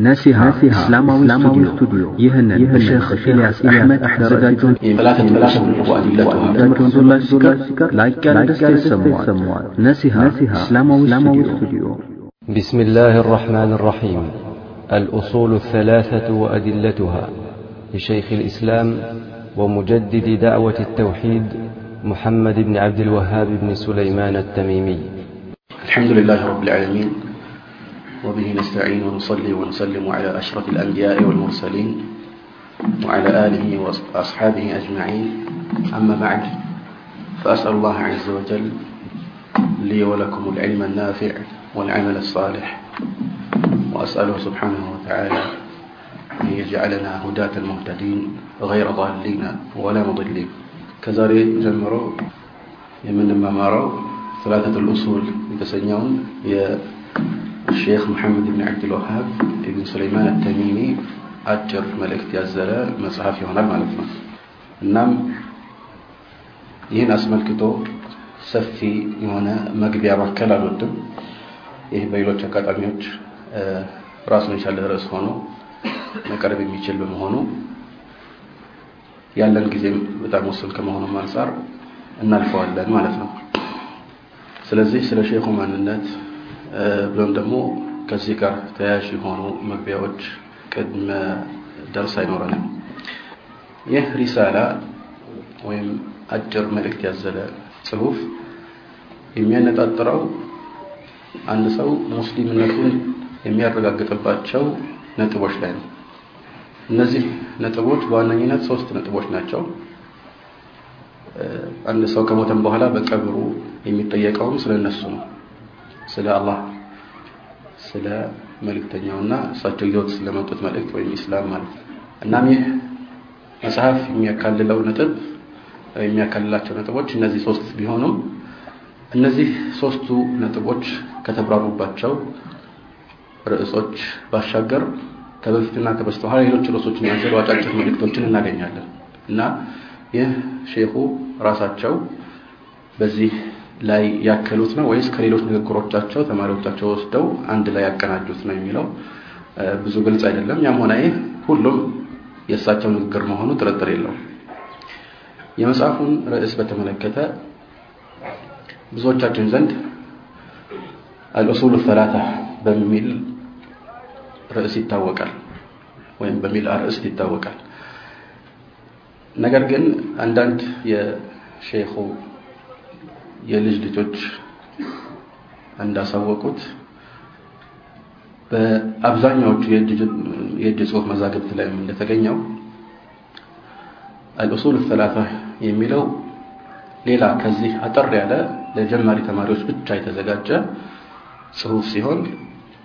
ناسها اسلام أو استوديو يهنا الشيخ إلياس أحمد زجاجون ناسها إسلاموي استوديو بسم الله الرحمن الرحيم الأصول الثلاثة وأدلتها لشيخ الإسلام ومجدد دعوة التوحيد محمد بن عبد الوهاب بن سليمان التميمي الحمد لله رب العالمين وبه نستعين ونصلي ونسلم على أشرف الأنبياء والمرسلين وعلى آله وأصحابه أجمعين. أما بعد فأسأل الله عز وجل لي ولكم العلم النافع والعمل الصالح وأسأله سبحانه وتعالى أن يجعلنا هداة المهتدين غير ضالين ولا مضلين. كذلك جمروا يمن ممارو ثلاثة الأصول يتسنون ሼክ መሐመድ ብን አብዱልዋሃብ ኢብን ሱሌይማን አተሚሚ አጭር መልእክት ያዘለ መጽሐፍ ይሆናል ማለት ነው። እናም ይህን አስመልክቶ ሰፊ የሆነ መግቢያ ማከል አልወድም። ይህ በሌሎች አጋጣሚዎች ራሱን የቻለ ርዕስ ሆኖ መቅረብ የሚችል በመሆኑ ያለን ጊዜ በጣም ወስን ከመሆኑም አንጻር እናልፈዋለን ማለት ነው። ስለዚህ ስለ ሼኹ ማንነት ብሎም ደግሞ ከዚህ ጋር ተያያዥ የሆኑ መግቢያዎች ቅድመ ደርስ አይኖረንም። ይህ ሪሳላ ወይም አጭር መልእክት ያዘለ ጽሁፍ የሚያነጣጥረው አንድ ሰው ሙስሊምነቱን የሚያረጋግጥባቸው ነጥቦች ላይ ነው። እነዚህ ነጥቦች በዋነኝነት ሶስት ነጥቦች ናቸው። አንድ ሰው ከሞተም በኋላ በቀብሩ የሚጠየቀውም ስለ እነሱ ነው። ስለ አላህ ስለ መልእክተኛውና እሳቸው ይዘውት ስለመጡት መልእክት ወይም ኢስላም ማለት ነው። እናም ይህ መጽሐፍ የሚያካልለው ነጥብ የሚያካልላቸው ነጥቦች እነዚህ ሶስት ቢሆኑም እነዚህ ሶስቱ ነጥቦች ከተብራሩባቸው ርዕሶች ባሻገር ከበፊትና ከበስተኋላ ሌሎች ርዕሶችን ያዘሉ አጫጭር መልእክቶችን እናገኛለን እና ይህ ሼኹ ራሳቸው በዚህ ላይ ያከሉት ነው ወይስ ከሌሎች ንግግሮቻቸው ተማሪዎቻቸው ወስደው አንድ ላይ ያቀናጁት ነው የሚለው ብዙ ግልጽ አይደለም። ያም ሆነ ይህ ሁሉም የእሳቸው ንግግር መሆኑ ጥርጥር የለውም። የመጽሐፉን ርዕስ በተመለከተ ብዙዎቻችን ዘንድ አልኡሱል ሰላሳ በሚል ርዕስ ይታወቃል ወይም በሚል አርዕስት ይታወቃል። ነገር ግን አንዳንድ የሼኹ የልጅ ልጆች እንዳሳወቁት በአብዛኛዎቹ የእጅ ጽሁፍ መዛግብት ላይም እንደተገኘው አልኡሱል ሰላሳ የሚለው ሌላ ከዚህ አጠር ያለ ለጀማሪ ተማሪዎች ብቻ የተዘጋጀ ጽሁፍ ሲሆን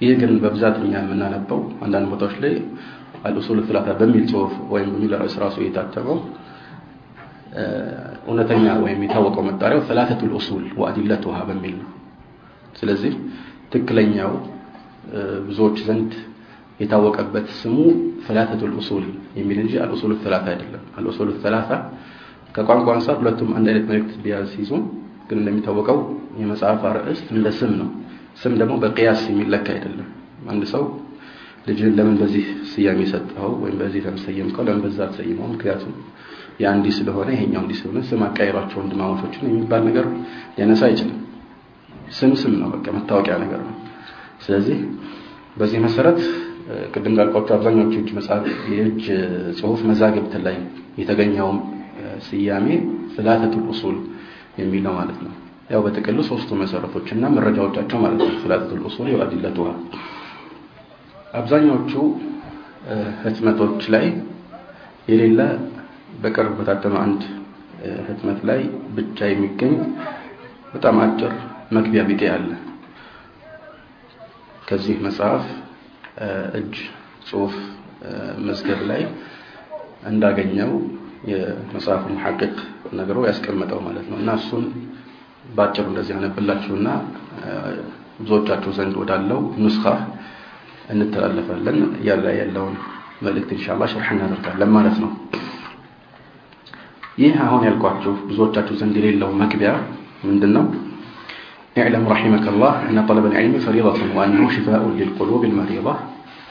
ይህ ግን በብዛት እኛ የምናነበው አንዳንድ ቦታዎች ላይ አልኡሱል ሰላሳ በሚል ጽሁፍ ወይም በሚል ርዕስ ራሱ የታተመው እውነተኛ ወይም የታወቀው መጣሪያው ሰላሰቱል ኡሱል ወአዲለቱሃ በሚል ነው። ስለዚህ ትክክለኛው ብዙዎች ዘንድ የታወቀበት ስሙ ሰላሰቱል ኡሱል የሚል እንጂ አልኡሱል ሰላሳ አይደለም። አልኡሱል ሰላሳ ከቋንቋ አንጻር ሁለቱም አንድ አይነት መልእክት ቢያስይዙም ግን እንደሚታወቀው የመጽሐፍ ርዕስት እንደ ስም ነው። ስም ደግሞ በቅያስ የሚለካ አይደለም። አንድ ሰው ልጅህን ለምን በዚህ ስያሜ ሰጠኸው ወይም በዚህ ተሰየምከው ለምን በዛ ተሰይመው ምክንያቱም ያ እንዲህ ስለሆነ ይሄኛው እንዲህ ስለሆነ ስም አቃይሯቸው ወንድማማቾችን የሚባል ነገር ሊያነሳ አይችልም። ስም ስም ነው፣ በቃ መታወቂያ ነገር ነው። ስለዚህ በዚህ መሰረት ቅድም እንዳልኳቸው አብዛኛዎቹ የእጅ መጽሐፍ የእጅ ጽሁፍ መዛግብት ላይ የተገኘውም ስያሜ ሰላሰቱል ኡሱል የሚል ነው ማለት ነው። ያው በጥቅሉ ሶስቱ መሰረቶች እና መረጃዎቻቸው ማለት ነው። ሰላሰቱል ኡሱል ወአዲለቱሃ አብዛኛዎቹ ህትመቶች ላይ የሌለ በቅርብ በታተመ አንድ ህትመት ላይ ብቻ የሚገኝ በጣም አጭር መግቢያ ቢጤ አለ። ከዚህ መጽሐፍ እጅ ጽሁፍ መዝገብ ላይ እንዳገኘው የመጽሐፉ ሙሐቅቅ ነገሩ ያስቀመጠው ማለት ነው እና እሱን ባጭሩ እንደዚህ አነብላችሁና ብዙዎቻችሁ ዘንድ ወዳለው ኑስኻ እንተላለፋለን ያለ ያለውን መልእክት ኢንሻአላህ ሸርሕ እናደርጋለን ማለት ነው። ይህ አሁን ያልኳችሁ ብዙዎቻችሁ ዘንድ የሌለው መግቢያ ምንድነው? اعلم رحمك الله أن طلب العلم فريضة وأنه شفاء للقلوب المريضة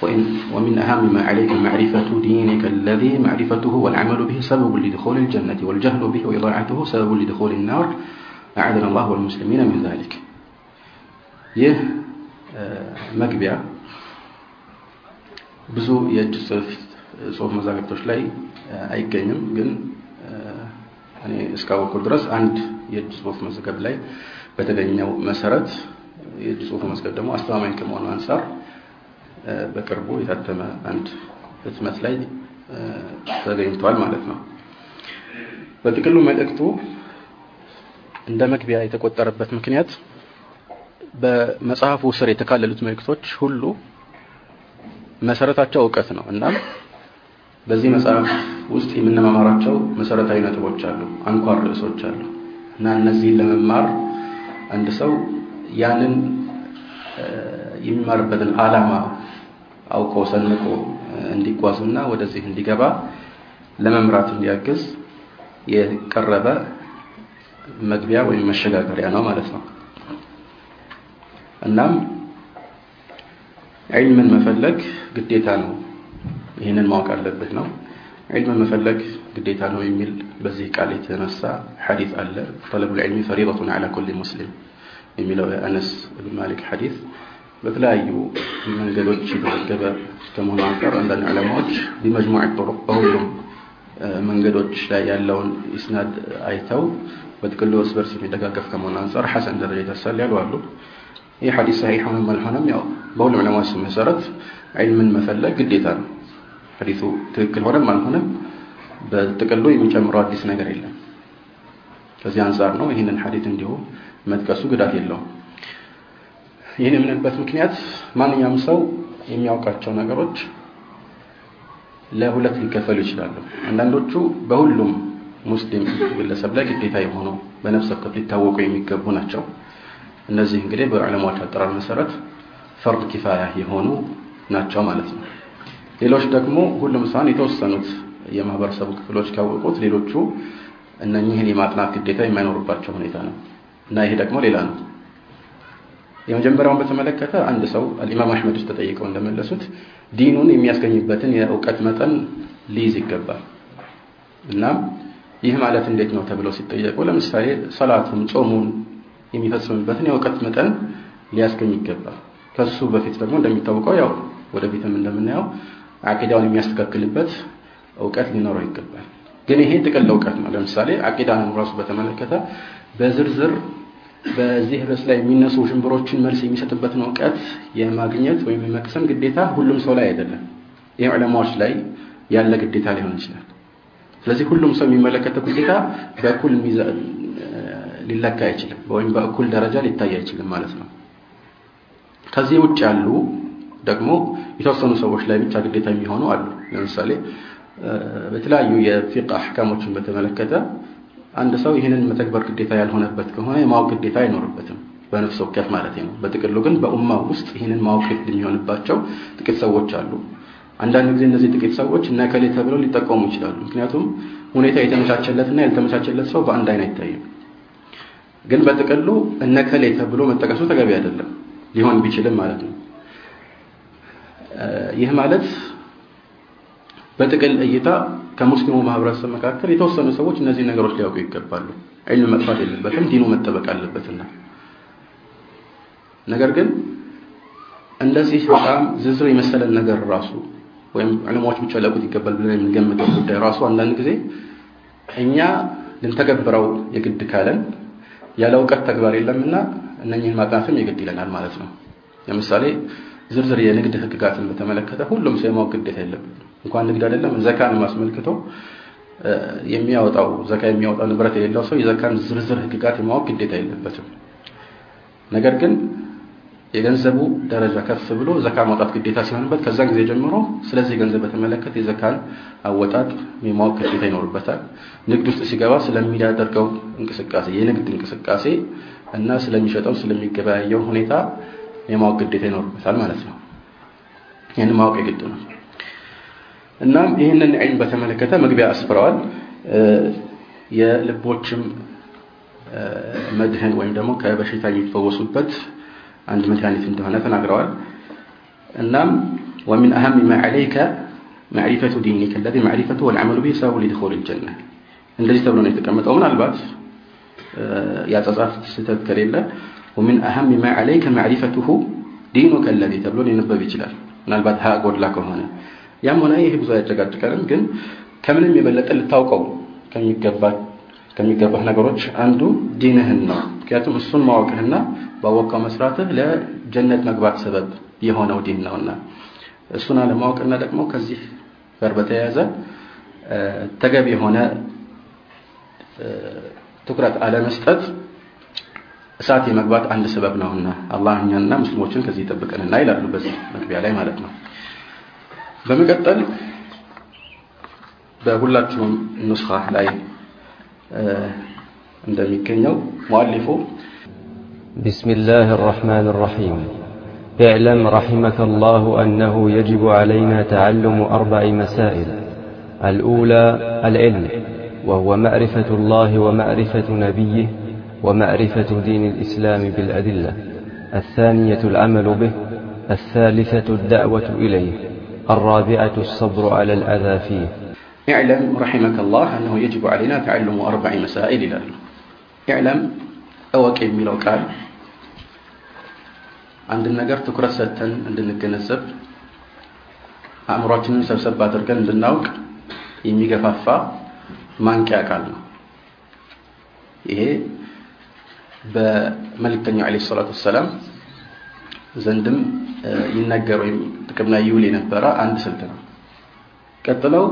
وإن ومن أهم ما عليك معرفة دينك الذي معرفته والعمل به سبب لدخول الجنة والجهل به وإضاعته سبب لدخول النار أعاذنا الله والمسلمين من ذلك ይህ መግቢያ ብዙ የእጅ ጽሁፍ መዛግብቶች ላይ አይገኝም ግን እኔ እስካወቅኩ ድረስ አንድ የእጅ ጽሁፍ መዝገብ ላይ በተገኘው መሰረት የእጅ ጽሁፍ መዝገብ ደግሞ አስተማማኝ ከመሆኑ አንጻር በቅርቡ የታተመ አንድ ህትመት ላይ ተገኝቷል ማለት ነው። በጥቅሉ መልእክቱ እንደ መግቢያ የተቆጠረበት ምክንያት በመጽሐፉ ስር የተካለሉት መልእክቶች ሁሉ መሰረታቸው እውቀት ነው። እናም በዚህ መጽሐፍ ውስጥ የምንማማራቸው መሰረታዊ ነጥቦች አሉ፣ አንኳር ርዕሶች አሉ እና እነዚህን ለመማር አንድ ሰው ያንን የሚማርበትን ዓላማ አውቆ ሰንቆ እንዲጓዝና ወደዚህ እንዲገባ ለመምራት እንዲያግዝ የቀረበ መግቢያ ወይም መሸጋገሪያ ነው ማለት ነው። እናም ዒልምን መፈለግ ግዴታ ነው። ይህንን ማወቅ አለብህ ነው። ዒልምን መፈለግ ግዴታ ነው የሚል በዚህ ቃል የተነሳ ሐዲስ አለ። ጠለቡል ዒልሚ ፈሪደቱን ዐላ ኩሊ ሙስሊም የሚለው የአነስ ብን ማሊክ ሐዲስ በተለያዩ መንገዶች የተዘገበ ከመሆኑ አንጻር አንዳንድ ዑለማዎች ቢመጅሙዕ ጡሩቅ በሁሉም መንገዶች ላይ ያለውን ኢስናድ አይተው በጥቅሉ እርስ በርስ የሚደጋገፍ ከመሆኑ አንጻር ሐሰን ደረጃ ይደርሳል ያሉ አሉ። ይህ ሐዲስ ሰሒሕ ሆነም አልሆነም ያው በሁሉም ዑለማዎች መሰረት ዒልምን መፈለግ ግዴታ ነው። ሐዲሱ ትክክል ሆነም አልሆነም በጥቅሉ የሚጨምረው አዲስ ነገር የለም። ከዚህ አንጻር ነው ይህንን ሐዲስ እንዲሁ መጥቀሱ ጉዳት የለውም። ይህን የምንልበት ምክንያት ማንኛውም ሰው የሚያውቃቸው ነገሮች ለሁለት ሊከፈሉ ይችላሉ። አንዳንዶቹ በሁሉም ሙስሊም ግለሰብ ላይ ግዴታ የሆኑ በነፍስ ወከፍ ሊታወቁ የሚገቡ ናቸው። እነዚህ እንግዲህ በዑለማዎች አጠራር መሰረት ፈርድ ኪፋያ የሆኑ ናቸው ማለት ነው። ሌሎች ደግሞ ሁሉም ሳይሆን የተወሰኑት የማህበረሰቡ ክፍሎች ካወቁት ሌሎቹ እነኚህን የማጥናት ግዴታ የማይኖርባቸው ሁኔታ ነው እና ይሄ ደግሞ ሌላ ነው። የመጀመሪያውን በተመለከተ አንድ ሰው አልኢማም አሕመድ ውስጥ ተጠይቀው እንደመለሱት ዲኑን የሚያስገኝበትን የእውቀት መጠን ሊይዝ ይገባል። እናም ይህ ማለት እንዴት ነው ተብለው ሲጠየቁ ለምሳሌ ሰላቱን፣ ጾሙን የሚፈጽምበትን የእውቀት መጠን ሊያስገኝ ይገባል። ከሱ በፊት ደግሞ እንደሚታወቀው ያው ወደፊትም እንደምናየው አቂዳውን የሚያስተካክልበት እውቀት ሊኖረው ይገባል። ግን ይሄ ጥቅል እውቀት ነው። ለምሳሌ አቂዳን ራሱ በተመለከተ በዝርዝር በዚህ ርዕስ ላይ የሚነሱ ሽንብሮችን መልስ የሚሰጥበትን እውቀት የማግኘት ወይም የመቅሰም ግዴታ ሁሉም ሰው ላይ አይደለም። ይህ ላይ ያለ ግዴታ ሊሆን ይችላል። ስለዚህ ሁሉም ሰው የሚመለከተው ግዴታ በእኩል ሊለካ አይችልም፣ ወይም በእኩል ደረጃ ሊታይ አይችልም ማለት ነው። ከዚህ ውጭ ያሉ ደግሞ የተወሰኑ ሰዎች ላይ ብቻ ግዴታ የሚሆኑ አሉ። ለምሳሌ በተለያዩ የፊቅህ አሕካሞችን በተመለከተ አንድ ሰው ይህንን መተግበር ግዴታ ያልሆነበት ከሆነ የማወቅ ግዴታ አይኖርበትም፣ በነፍስ ወከፍ ማለት ነው። በጥቅሉ ግን በኡማው ውስጥ ይህንን ማወቅ የሚሆንባቸው ጥቂት ሰዎች አሉ። አንዳንድ ጊዜ እነዚህ ጥቂት ሰዎች ነከሌ ተብለው ሊጠቀሙ ይችላሉ። ምክንያቱም ሁኔታ የተመቻቸለትና ያልተመቻቸለት ሰው በአንድ አይን አይታይም። ግን በጥቅሉ እነከሌ ተብሎ መጠቀሱ ተገቢ አይደለም፣ ሊሆን ቢችልም ማለት ነው። ይህ ማለት በጥቅል እይታ ከሙስሊሙ ማህበረሰብ መካከል የተወሰኑ ሰዎች እነዚህ ነገሮች ሊያውቁ ይገባሉ። ዒልም መጥፋት የለበትም፣ ዲኑ መጠበቅ አለበትና። ነገር ግን እንደዚህ በጣም ዝርዝር የመሰለን ነገር ራሱ ወይም ዑለማዎች ብቻ ሊያውቁት ይገባል ብለን የምንገምተው ጉዳይ ራሱ አንዳንድ ጊዜ እኛ ልንተገብረው የግድ ካለን ያለ እውቀት ተግባር የለምና እነኚህን ማጥናትም የግድ ይለናል ማለት ነው። ለምሳሌ ዝርዝር የንግድ ህግጋትን በተመለከተ ሁሉም ሰው የማወቅ ግዴታ የለበትም። እንኳን ንግድ አይደለም ዘካን አስመልክቶ የሚያወጣው ዘካ የሚያወጣው ንብረት የሌለው ሰው የዘካን ዝርዝር ህግጋት የማወቅ ግዴታ የለበትም። ነገር ግን የገንዘቡ ደረጃ ከፍ ብሎ ዘካ ማውጣት ግዴታ ሲሆንበት ከዛን ጊዜ ጀምሮ ስለዚህ ገንዘብ በተመለከተ የዘካን አወጣጥ የማወቅ ግዴታ ይኖርበታል። ንግድ ውስጥ ሲገባ ስለሚያደርገው እንቅስቃሴ የንግድ እንቅስቃሴ እና ስለሚሸጠው ስለሚገበያየው ሁኔታ የማወቅ ግዴታ ይኖርበታል ማለት ነው። ይህን ማወቅ የግድ ነው። እናም ይህንን ዒልም በተመለከተ መግቢያ አስፍረዋል። የልቦችም መድህን ወይም ደግሞ ከበሽታ የሚፈወሱበት አንድ መድኃኒት እንደሆነ ተናግረዋል። እናም ወሚን አህም ማ ዐለይከ ማዕሪፈቱ ዲኒከ አለዚ ማዕሪፈቱ ወልዐመሉ ቢሂ ሰበቡ ሊድኹሊል ጀነ እንደዚህ ተብሎ ነው የተቀመጠው። ምናልባት የአጻጻፍ ስህተት ከሌለ ወሚን አህም ማ ዐለይከ ማዕሪፈቱሁ ዲኑከ አለዚ ተብሎ ሊነበብ ይችላል። ምናልባት ሀ ጎድላ ከሆነ ያም ሆነ ይሄ ብዙ አያጨቃጭቀንም። ግን ከምንም የበለጠ ልታውቀው ከሚገባህ ነገሮች አንዱ ዲንህን ነው። ምክንያቱም እሱን ማወቅህና ባወቀው መስራትህ ለጀነት መግባት ሰበብ የሆነው ዲን ነውና እሱን አለማወቅና ደግሞ ከዚህ ጋር በተያያዘ ተገቢ የሆነ ትኩረት አለመስጠት እሳት የመግባት አንድ ሰበብ ነውና አላህ እኛንና ሙስሊሞችን ከዚህ ይጠብቀንና ይላሉ በዚህ መግቢያ ላይ ማለት ነው። በመቀጠል በሁላችሁም ኑስኻ ላይ እንደሚገኘው ሙአሊፉ بسم الله الرحمن الرحيم اعلم رحمك الله أنه يجب علينا تعلم أربع مسائل الأولى العلم وهو معرفة الله ومعرفة نبيه ومعرفة دين الإسلام بالأدلة الثانية العمل به الثالثة الدعوة إليه الرابعة الصبر على الأذى فيه اعلم رحمك الله أنه يجب علينا تعلم أربع مسائل إلى اعلم أوك የሚለው ቃል አንድን ነገር ትኩረት ሰጥተን እንድንገነዘብ አእምሯችንን ሰብሰብ አድርገን እንድናውቅ የሚገፋፋ ማንቂያ ቃል ነው። ይሄ በመልእክተኛው ዓለይሂ ሰላቱ ወሰላም ዘንድም ይነገር ወይም ጥቅም ላይ ይውል የነበረ አንድ ስልት ነው። ቀጥለው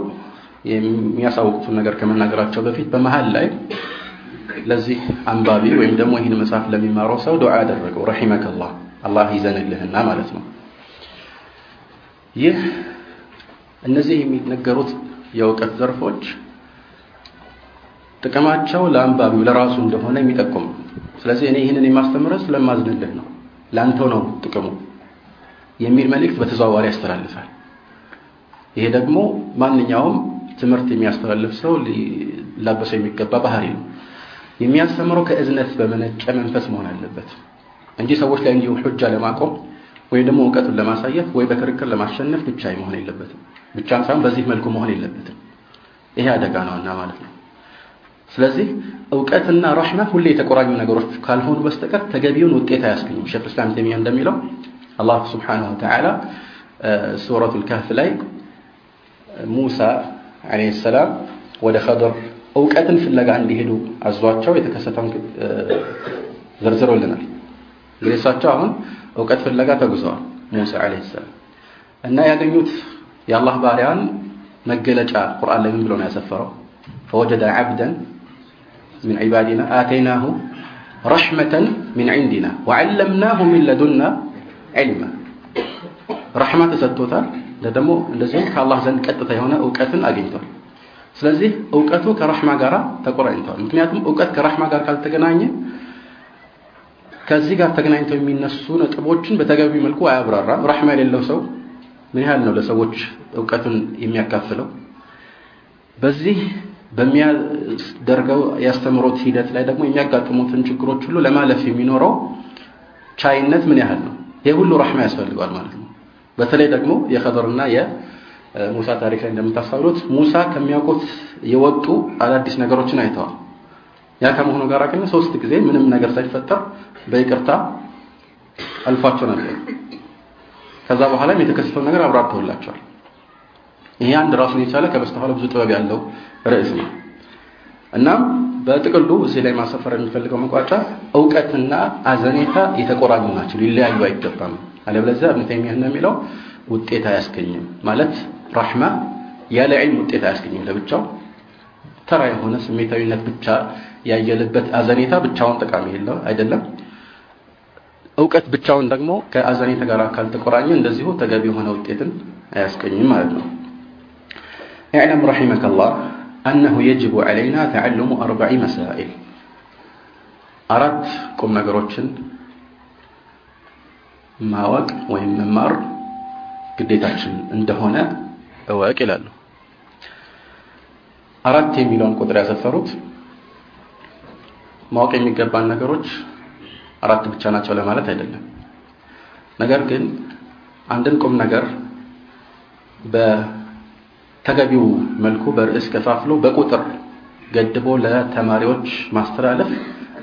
የሚያሳውቁትን ነገር ከመናገራቸው በፊት በመሃል ላይ ለዚህ አንባቢ ወይም ደግሞ ይህን መጽሐፍ ለሚማረው ሰው ዱዓ ያደረገው ረሒመከላህ አላህ ይዘንልህና ማለት ነው። ይህ እነዚህ የሚነገሩት የእውቀት ዘርፎች ጥቅማቸው ለአንባቢው ለራሱ እንደሆነ የሚጠቁም ስለዚህ እኔ ይህንን የማስተምረው ስለማዝንልህ ነው፣ ለአንተው ነው ጥቅሙ የሚል መልእክት በተዘዋዋሪ ያስተላልፋል። ይሄ ደግሞ ማንኛውም ትምህርት የሚያስተላልፍ ሰው ሊላበሰው የሚገባ ባህሪ ነው። የሚያስተምረው ከእዝነት በመነጨ መንፈስ መሆን አለበት እንጂ ሰዎች ላይ እንዲሁ ሑጃ ለማቆም ወይ ደግሞ እውቀቱን ለማሳየት ወይ በክርክር ለማሸነፍ ብቻ መሆን የለበትም። ብቻም ሳይሆን በዚህ መልኩ መሆን የለበትም። ይሄ አደጋ ነውና ማለት ነው። ስለዚህ እውቀትና ረሕማ ሁሌ የተቆራኙ ነገሮች ካልሆኑ በስተቀር ተገቢውን ውጤት አያስገኙም። ሼክ እስላም ተይሚያ እንደሚለው አላህ ስብሓነሁ ወተዓላ ሱረቱል ካህፍ ላይ ሙሳ ዓለይሂ ሰላም ወደ ኸድር እውቀትን ፍለጋ እንዲሄዱ አዟቸው የተከሰተውን ዘርዝሮልናል። እንግዲህ እሳቸው አሁን እውቀት ፍለጋ ተጉዘዋል ሙሳ ዓለይሂ ሰላም እና ያገኙት የአላህ ባሪያን መገለጫ ቁርአን ላይ ምን ብሎ ነው ያሰፈረው? ፈወጀደ ዓብደን من عبادنا آتيناه رحمة من عندنا وعلمناه من لدنا علما رحمة ተሰጥቶታል ደግሞ እንደዚሁም ከአላህ ዘንድ ቀጥታ የሆነ እውቀትን አግኝቷል ስለዚህ እውቀቱ ከረሕማ ጋር ተቆራኝቷል ምክንያቱም እውቀት ከረሕማ ጋር ካልተገናኘ ከዚህ ጋር ተገናኝተው የሚነሱ ነጥቦችን በተገቢ መልኩ አያብራራም ረሕማ የሌለው ሰው ምን ያህል ነው ለሰዎች እውቀትን የሚያካፍለው በዚህ በሚያደርገው ያስተምሮት ሂደት ላይ ደግሞ የሚያጋጥሙትን ችግሮች ሁሉ ለማለፍ የሚኖረው ቻይነት ምን ያህል ነው? ይህ ሁሉ ረሕማ ያስፈልገዋል ማለት ነው። በተለይ ደግሞ የኸድርና የሙሳ ታሪክ ላይ እንደምታስተውሉት ሙሳ ከሚያውቁት የወጡ አዳዲስ ነገሮችን አይተዋል። ያ ከመሆኑ ጋር ግን ሶስት ጊዜ ምንም ነገር ሳይፈጠር በይቅርታ አልፏቸው ነበር። ከዛ በኋላም የተከሰተውን ነገር አብራርተውላቸዋል። ይሄ አንድ ራሱን የቻለ ከበስተኋላ ብዙ ጥበብ ያለው ርዕስ ነው። እናም በጥቅሉ እዚህ ላይ ማሰፈር የሚፈልገው መቋጫ እውቀትና አዘኔታ የተቆራኙ ናቸው፣ ሊለያዩ አይገባም። አለበለዚያ እብን ተይሚያ እንደሚለው ውጤት አያስገኝም። ማለት ራሕማ ያለ ዒልም ውጤት አያስገኝም። ለብቻው ተራ የሆነ ስሜታዊነት ብቻ ያየለበት አዘኔታ ብቻውን ጠቃሚ የለው አይደለም። እውቀት ብቻውን ደግሞ ከአዘኔታ ጋር ካልተቆራኘ እንደዚሁ ተገቢ የሆነ ውጤትን አያስገኝም ማለት ነው። ኢዕለም ረሒመከላህ أنه يجب علينا تعلم أربع مسائل أردت ቁም ነገሮችን ማወቅ ወይም መማር ግዴታችን እንደሆነ እወቅ ይላሉ። አራት የሚለውን ቁጥር ያሰፈሩት ማወቅ የሚገባን ነገሮች አራት ብቻ ናቸው ለማለት አይደለም። ነገር ግን አንድን ቁም ነገር በተገቢው መልኩ በርዕስ ከፋፍሎ በቁጥር ገድቦ ለተማሪዎች ማስተላለፍ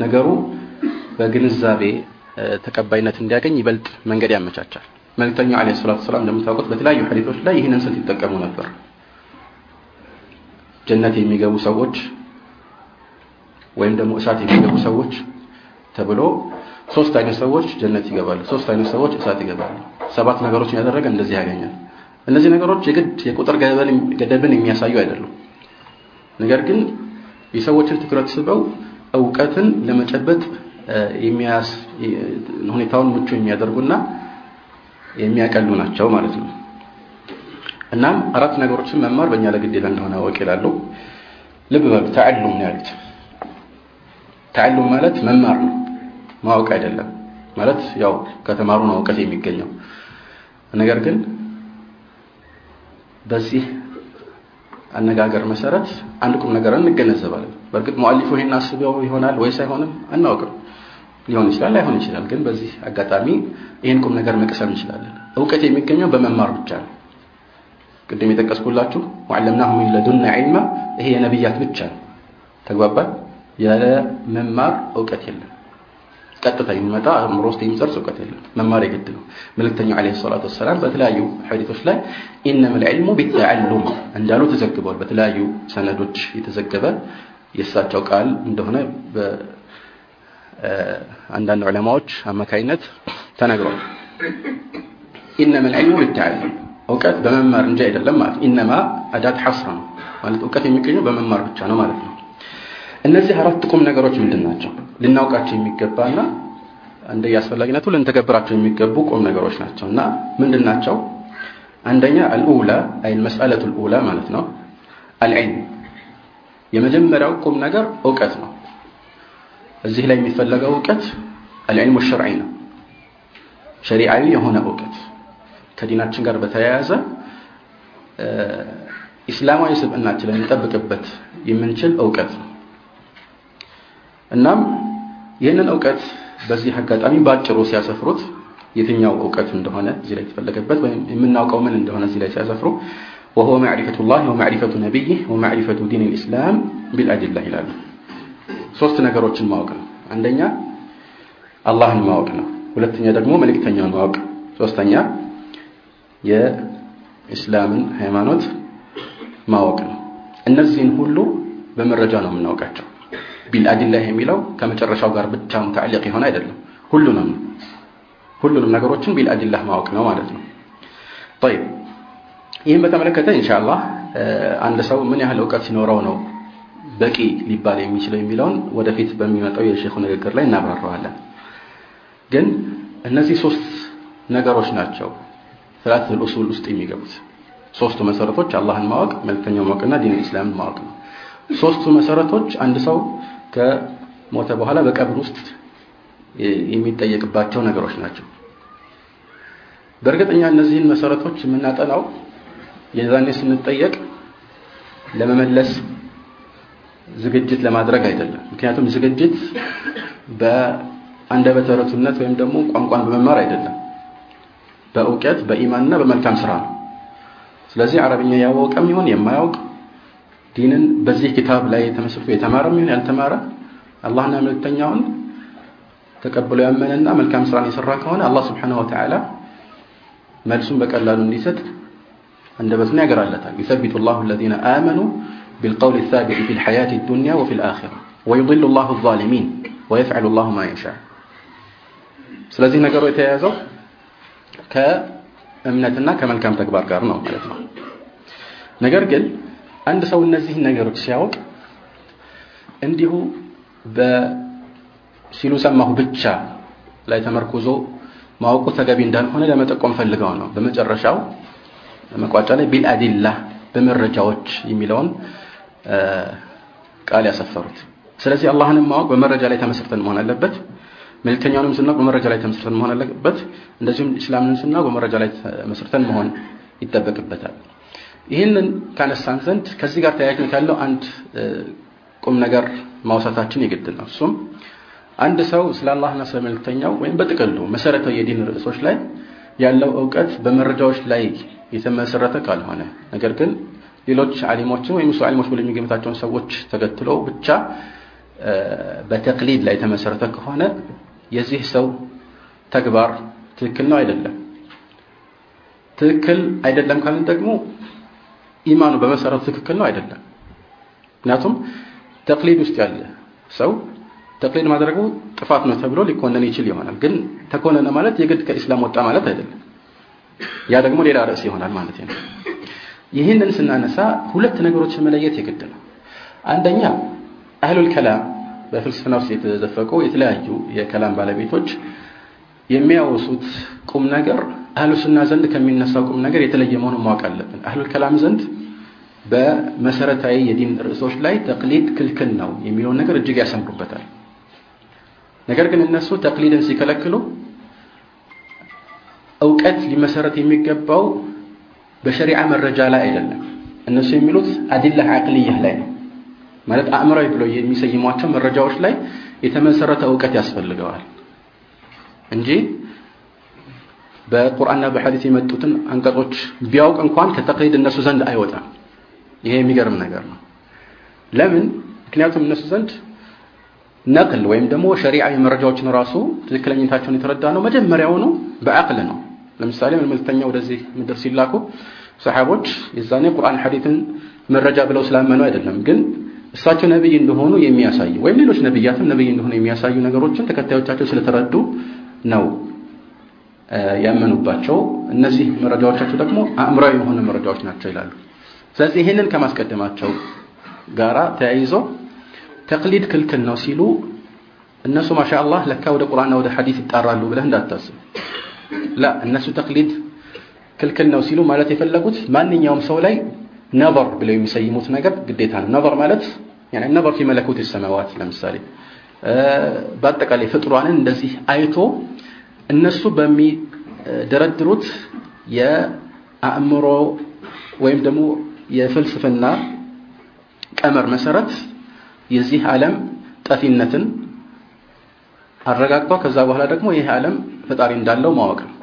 ነገሩ በግንዛቤ ተቀባይነት እንዲያገኝ ይበልጥ መንገድ ያመቻቻል። መልእክተኛው ዓለይሂ ሰላቱ ሰላም እንደምታውቁት በተለያዩ ሐዲሶች ላይ ይህንን ስልት ይጠቀሙ ነበር። ጀነት የሚገቡ ሰዎች ወይም ደግሞ እሳት የሚገቡ ሰዎች ተብሎ ሶስት አይነት ሰዎች ጀነት ይገባሉ፣ ሶስት አይነት ሰዎች እሳት ይገባሉ። ሰባት ነገሮችን ያደረገ እንደዚህ ያገኛል። እነዚህ ነገሮች የግድ የቁጥር ገደብን የሚያሳዩ አይደሉም። ነገር ግን የሰዎችን ትኩረት ስበው እውቀትን ለመጨበጥ የሚያስ ሁኔታውን ምቹ የሚያደርጉና የሚያቀሉ ናቸው ማለት ነው። እናም አራት ነገሮችን መማር በእኛ ለግዴታ እንደሆነ አወቅ ይላሉ። ልብ በሉ ተዕሉም ነው ያሉት። ተዕሉም ማለት መማር ነው፣ ማወቅ አይደለም። ማለት ያው ከተማሩ ነው እውቀት የሚገኘው። ነገር ግን በዚህ አነጋገር መሰረት አንድ ቁም ነገር እንገነዘባለን። በእርግጥ ሙአሊፉ ይሄን አስበው ይሆናል ወይስ አይሆንም አናውቅም። ሊሆን ይችላል ላይሆን ይችላል። ግን በዚህ አጋጣሚ ይህን ቁም ነገር መቅሰም እንችላለን። እውቀት የሚገኘው በመማር ብቻ ነው። ቅድም የጠቀስኩላችሁ ወዐለምናሁ ሚን ለዱና ዒልማ ይሄ የነብያት ብቻ ነው። ተግባባን። ያለ መማር እውቀት የለም። ቀጥታ የሚመጣ አእምሮ ውስጥ የሚሰርጽ እውቀት የለም። መማር የግድ ነው። መልእክተኛው ዓለይሂ ሰላቱ ወሰላም በተለያዩ ሐዲሶች ላይ ኢነመል ዒልሙ ቢተዐሉም እንዳሉ ተዘግቧል። በተለያዩ ሰነዶች የተዘገበ የእሳቸው ቃል እንደሆነ በአንዳንድ ዑለማዎች አማካይነት ተነግሯል። ኢነመል ዒልሙ ቢተዐሉም እውቀት በመማር እንጂ አይደለም ማለት ኢነማ አዳት ሐስር ነው ማለት እውቀት የሚገኘው በመማር ብቻ ነው ማለት ነው። እነዚህ አራት ቁም ነገሮች ምንድን ናቸው? ልናውቃቸው የሚገባና እንደ አስፈላጊነቱ ልንተገብራቸው የሚገቡ ቁም ነገሮች ናቸው እና ምንድን ናቸው? አንደኛ አልኡላ አይ መስአለቱ አልኡላ ማለት ነው አልዕልም የመጀመሪያው ቁም ነገር እውቀት ነው። እዚህ ላይ የሚፈለገው እውቀት አልዕልሙ ሸርዒ ነው። ሸሪዓዊ የሆነ እውቀት ከዲናችን ጋር በተያያዘ ኢስላማዊ ስብዕናችን ልንጠብቅበት የምንችል እውቀት ነው። እናም ይህንን እውቀት በዚህ አጋጣሚ ባጭሩ ሲያሰፍሩት የትኛው እውቀት እንደሆነ እዚህ ላይ የተፈለገበት ወይም የምናውቀው ምን እንደሆነ እዚህ ላይ ሲያሰፍሩ وهو معرفة الله ومعرفة نبيه ومعرفة دين الإسلام بالأدلة ይላሉ። ሶስት ነገሮችን ማወቅ ነው። አንደኛ አላህን ማወቅ ነው። ሁለተኛ ደግሞ መልእክተኛውን ማወቅ፣ ሶስተኛ የእስላምን ሃይማኖት ማወቅ ነው። እነዚህን ሁሉ በመረጃ ነው የምናውቃቸው። ቢል አዲላህ የሚለው ከመጨረሻው ጋር ብቻ ሙታዕሊቅ የሆነ አይደለም። ሁሉንም ሁሉንም ነገሮችን ቢል ቢልአዲላህ ማወቅ ነው ማለት ነው። ጠይብ ይህም በተመለከተ ኢንሻአላህ አንድ ሰው ምን ያህል እውቀት ሲኖረው ነው በቂ ሊባል የሚችለው የሚለውን ወደፊት በሚመጣው የሼኹ ንግግር ላይ እናብራረዋለን። ግን እነዚህ ሶስት ነገሮች ናቸው ሰላተል ኡሱል ውስጥ የሚገቡት ሶስቱ መሰረቶች አላህን ማወቅ፣ መልክተኛው ማወቅና ዲን ኢስላምን ማወቅ ነው። ሶስቱ መሰረቶች አንድ ሰው ከሞተ በኋላ በቀብር ውስጥ የሚጠየቅባቸው ነገሮች ናቸው። በእርግጠኛ እነዚህን መሰረቶች የምናጠናው የዛኔ ስንጠየቅ ለመመለስ ዝግጅት ለማድረግ አይደለም። ምክንያቱም ዝግጅት በአንደበተ ርቱዕነት ወይም ደግሞ ቋንቋን በመማር አይደለም፣ በእውቀት በኢማንና በመልካም ስራ ነው። ስለዚህ አረብኛ ያወቀም ይሁን የማያውቅ ዲንን በዚህ ኪታብ ላይ ተመስርቶ የተማረም ይሁን ያልተማረ አላህና መልእክተኛውን ተቀብሎ ያመነና መልካም ስራን የሰራ ከሆነ አላህ ስብሓነሁ ወተዓላ መልሱን በቀላሉ እንዲሰጥ አንደበቱን ያገራለታል። ዩሰቢቱ ላሁ አለዚነ አመኑ ቢልቀውል ሳቢዕ ፊ ልሐያት ዱንያ ወፊ ልአኺራ ወዩድሉ ላሁ ዛሊሚን ወየፍዕሉ ላሁ ማ የሻ። ስለዚህ ነገሩ የተያያዘው ከእምነትና ከመልካም ተግባር ጋር ነው ማለት ነው። ነገር ግን አንድ ሰው እነዚህን ነገሮች ሲያውቅ እንዲሁ በሲሉ ሰማሁ ብቻ ላይ ተመርኩዞ ማወቁ ተገቢ እንዳልሆነ ለመጠቆም ፈልገው ነው። በመጨረሻው መቋጫ ላይ ቢልአዲላ በመረጃዎች የሚለውን ቃል ያሰፈሩት። ስለዚህ አላህንም ማወቅ በመረጃ ላይ ተመስርተን መሆን አለበት። መልእክተኛውንም ስናውቅ በመረጃ ላይ ተመስርተን መሆን አለበት። እንደዚሁም እስላምን ስናውቅ በመረጃ ላይ ተመስርተን መሆን ይጠበቅበታል። ይህንን ካነሳን ዘንድ ከዚህ ጋር ተያያዥነት ያለው አንድ ቁም ነገር ማውሳታችን የግድ ነው። እሱም አንድ ሰው ስለ አላህና ስለ መልእክተኛው ወይም በጥቅሉ መሰረታዊ የዲን ርዕሶች ላይ ያለው እውቀት በመረጃዎች ላይ የተመሰረተ ካልሆነ ነገር ግን ሌሎች አሊሞችን ወይም እሱ አሊሞች ብሎ የሚገምታቸውን ሰዎች ተከትሎ ብቻ በተቅሊድ ላይ የተመሰረተ ከሆነ የዚህ ሰው ተግባር ትክክል ነው አይደለም። ትክክል አይደለም ካልን ደግሞ ኢማኑ በመሰረቱ ትክክል ነው አይደለም። ምክንያቱም ተቅሊድ ውስጥ ያለ ሰው ተቅሊድ ማድረጉ ጥፋት ነው ተብሎ ሊኮነን ይችል ይሆናል። ግን ተኮነነ ማለት የግድ ከኢስላም ወጣ ማለት አይደለም። ያ ደግሞ ሌላ ርዕስ ይሆናል ማለት ነው። ይህንን ስናነሳ ሁለት ነገሮችን መለየት የግድ ነው። አንደኛ አህሉል ከላም በፍልስፍና ውስጥ የተዘፈቁ የተለያዩ የከላም ባለቤቶች የሚያወሱት ቁም ነገር አህሉ ሱና ዘንድ ከሚነሳው ቁም ነገር የተለየ መሆኑን ማወቅ አለብን። አህሉል ከላም ዘንድ በመሰረታዊ የዲን ርዕሶች ላይ ተቅሊድ ክልክል ነው የሚለውን ነገር እጅግ ያሰምሩበታል። ነገር ግን እነሱ ተቅሊድን ሲከለክሉ እውቀት ሊመሰረት የሚገባው በሸሪዓ መረጃ ላይ አይደለም። እነሱ የሚሉት አዲላ አቅልያህ ላይ ነው። ማለት አእምራዊ ብለው የሚሰይሟቸው መረጃዎች ላይ የተመሰረተ እውቀት ያስፈልገዋል እንጂ በቁርአንና በሐዲስ የመጡትን አንቀጾች ቢያውቅ እንኳን ከተቅሊድ እነሱ ዘንድ አይወጣም። ይሄ የሚገርም ነገር ነው። ለምን? ምክንያቱም እነሱ ዘንድ ነቅል ወይም ደግሞ ሸሪዓዊ መረጃዎችን ራሱ ትክክለኝነታቸውን የተረዳ ነው መጀመሪያውኑ በአቅል ነው። ለምሳሌ መልእክተኛ ወደዚህ ምድር ሲላኩ ሰሓቦች የዛኔ ቁርአን ሐዲትን መረጃ ብለው ስላመኑ አይደለም፣ ግን እሳቸው ነብይ እንደሆኑ የሚያሳዩ ወይም ሌሎች ነብያትም ነብይ እንደሆኑ የሚያሳዩ ነገሮችን ተከታዮቻቸው ስለተረዱ ነው ያመኑባቸው። እነዚህ መረጃዎቻቸው ደግሞ አእምራዊ የሆኑ መረጃዎች ናቸው ይላሉ። ስለዚህ ይህንን ከማስቀደማቸው ጋራ ተያይዞ ተቅሊድ ክልክል ነው ሲሉ እነሱ ማሻአላህ ለካ ወደ ቁርአንና ወደ ሐዲስ ይጣራሉ ብለህ እንዳታስብ። ላ እነሱ ተቅሊድ ክልክል ነው ሲሉ ማለት የፈለጉት ማንኛውም ሰው ላይ ነበር ብለው የሚሰይሙት ነገር ግዴታ ነው። ነበር ማለት ነበር ፊ መለኩት ሰማዋት ለምሳሌ በአጠቃላይ ፍጥሯንን እንደዚህ አይቶ እነሱ በሚደረድሩት የአእምሮ ወይም ደግሞ የፍልስፍና ቀመር መሰረት የዚህ ዓለም ጠፊነትን አረጋግጧ ከዛ በኋላ ደግሞ ይህ ዓለም ፈጣሪ እንዳለው ማወቅ ነው።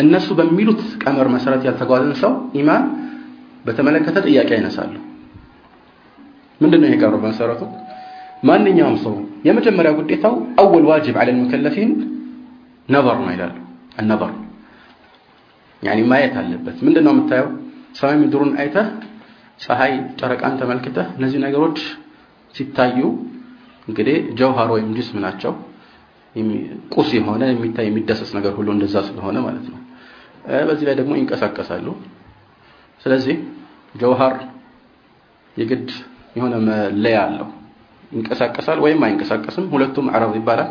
እነሱ በሚሉት ቀመር መሰረት ያልተጓዘን ሰው ኢማን በተመለከተ ጥያቄ ያነሳሉ። ምንድን ነው ይሄ ቀመር በመሰረቱ? ማንኛውም ሰው የመጀመሪያ ግዴታው አወል ዋጅብ አለ ሙከለፊን ነበር ነው ይላሉ። ነበር ያኒ ማየት አለበት። ምንድን ነው የምታየው? ሰማይ ምድሩን አይተህ ፀሐይ፣ ጨረቃን ተመልክተህ እነዚህ ነገሮች ሲታዩ እንግዲህ ጀውሃር ወይም ጅስም ናቸው። ቁስ የሆነ የሚታይ የሚዳሰስ ነገር ሁሉ እንደዛ ስለሆነ ማለት ነው። በዚህ ላይ ደግሞ ይንቀሳቀሳሉ። ስለዚህ ጀውሃር የግድ የሆነ መለያ አለው። ይንቀሳቀሳል ወይም አይንቀሳቀስም። ሁለቱም አረብ ይባላል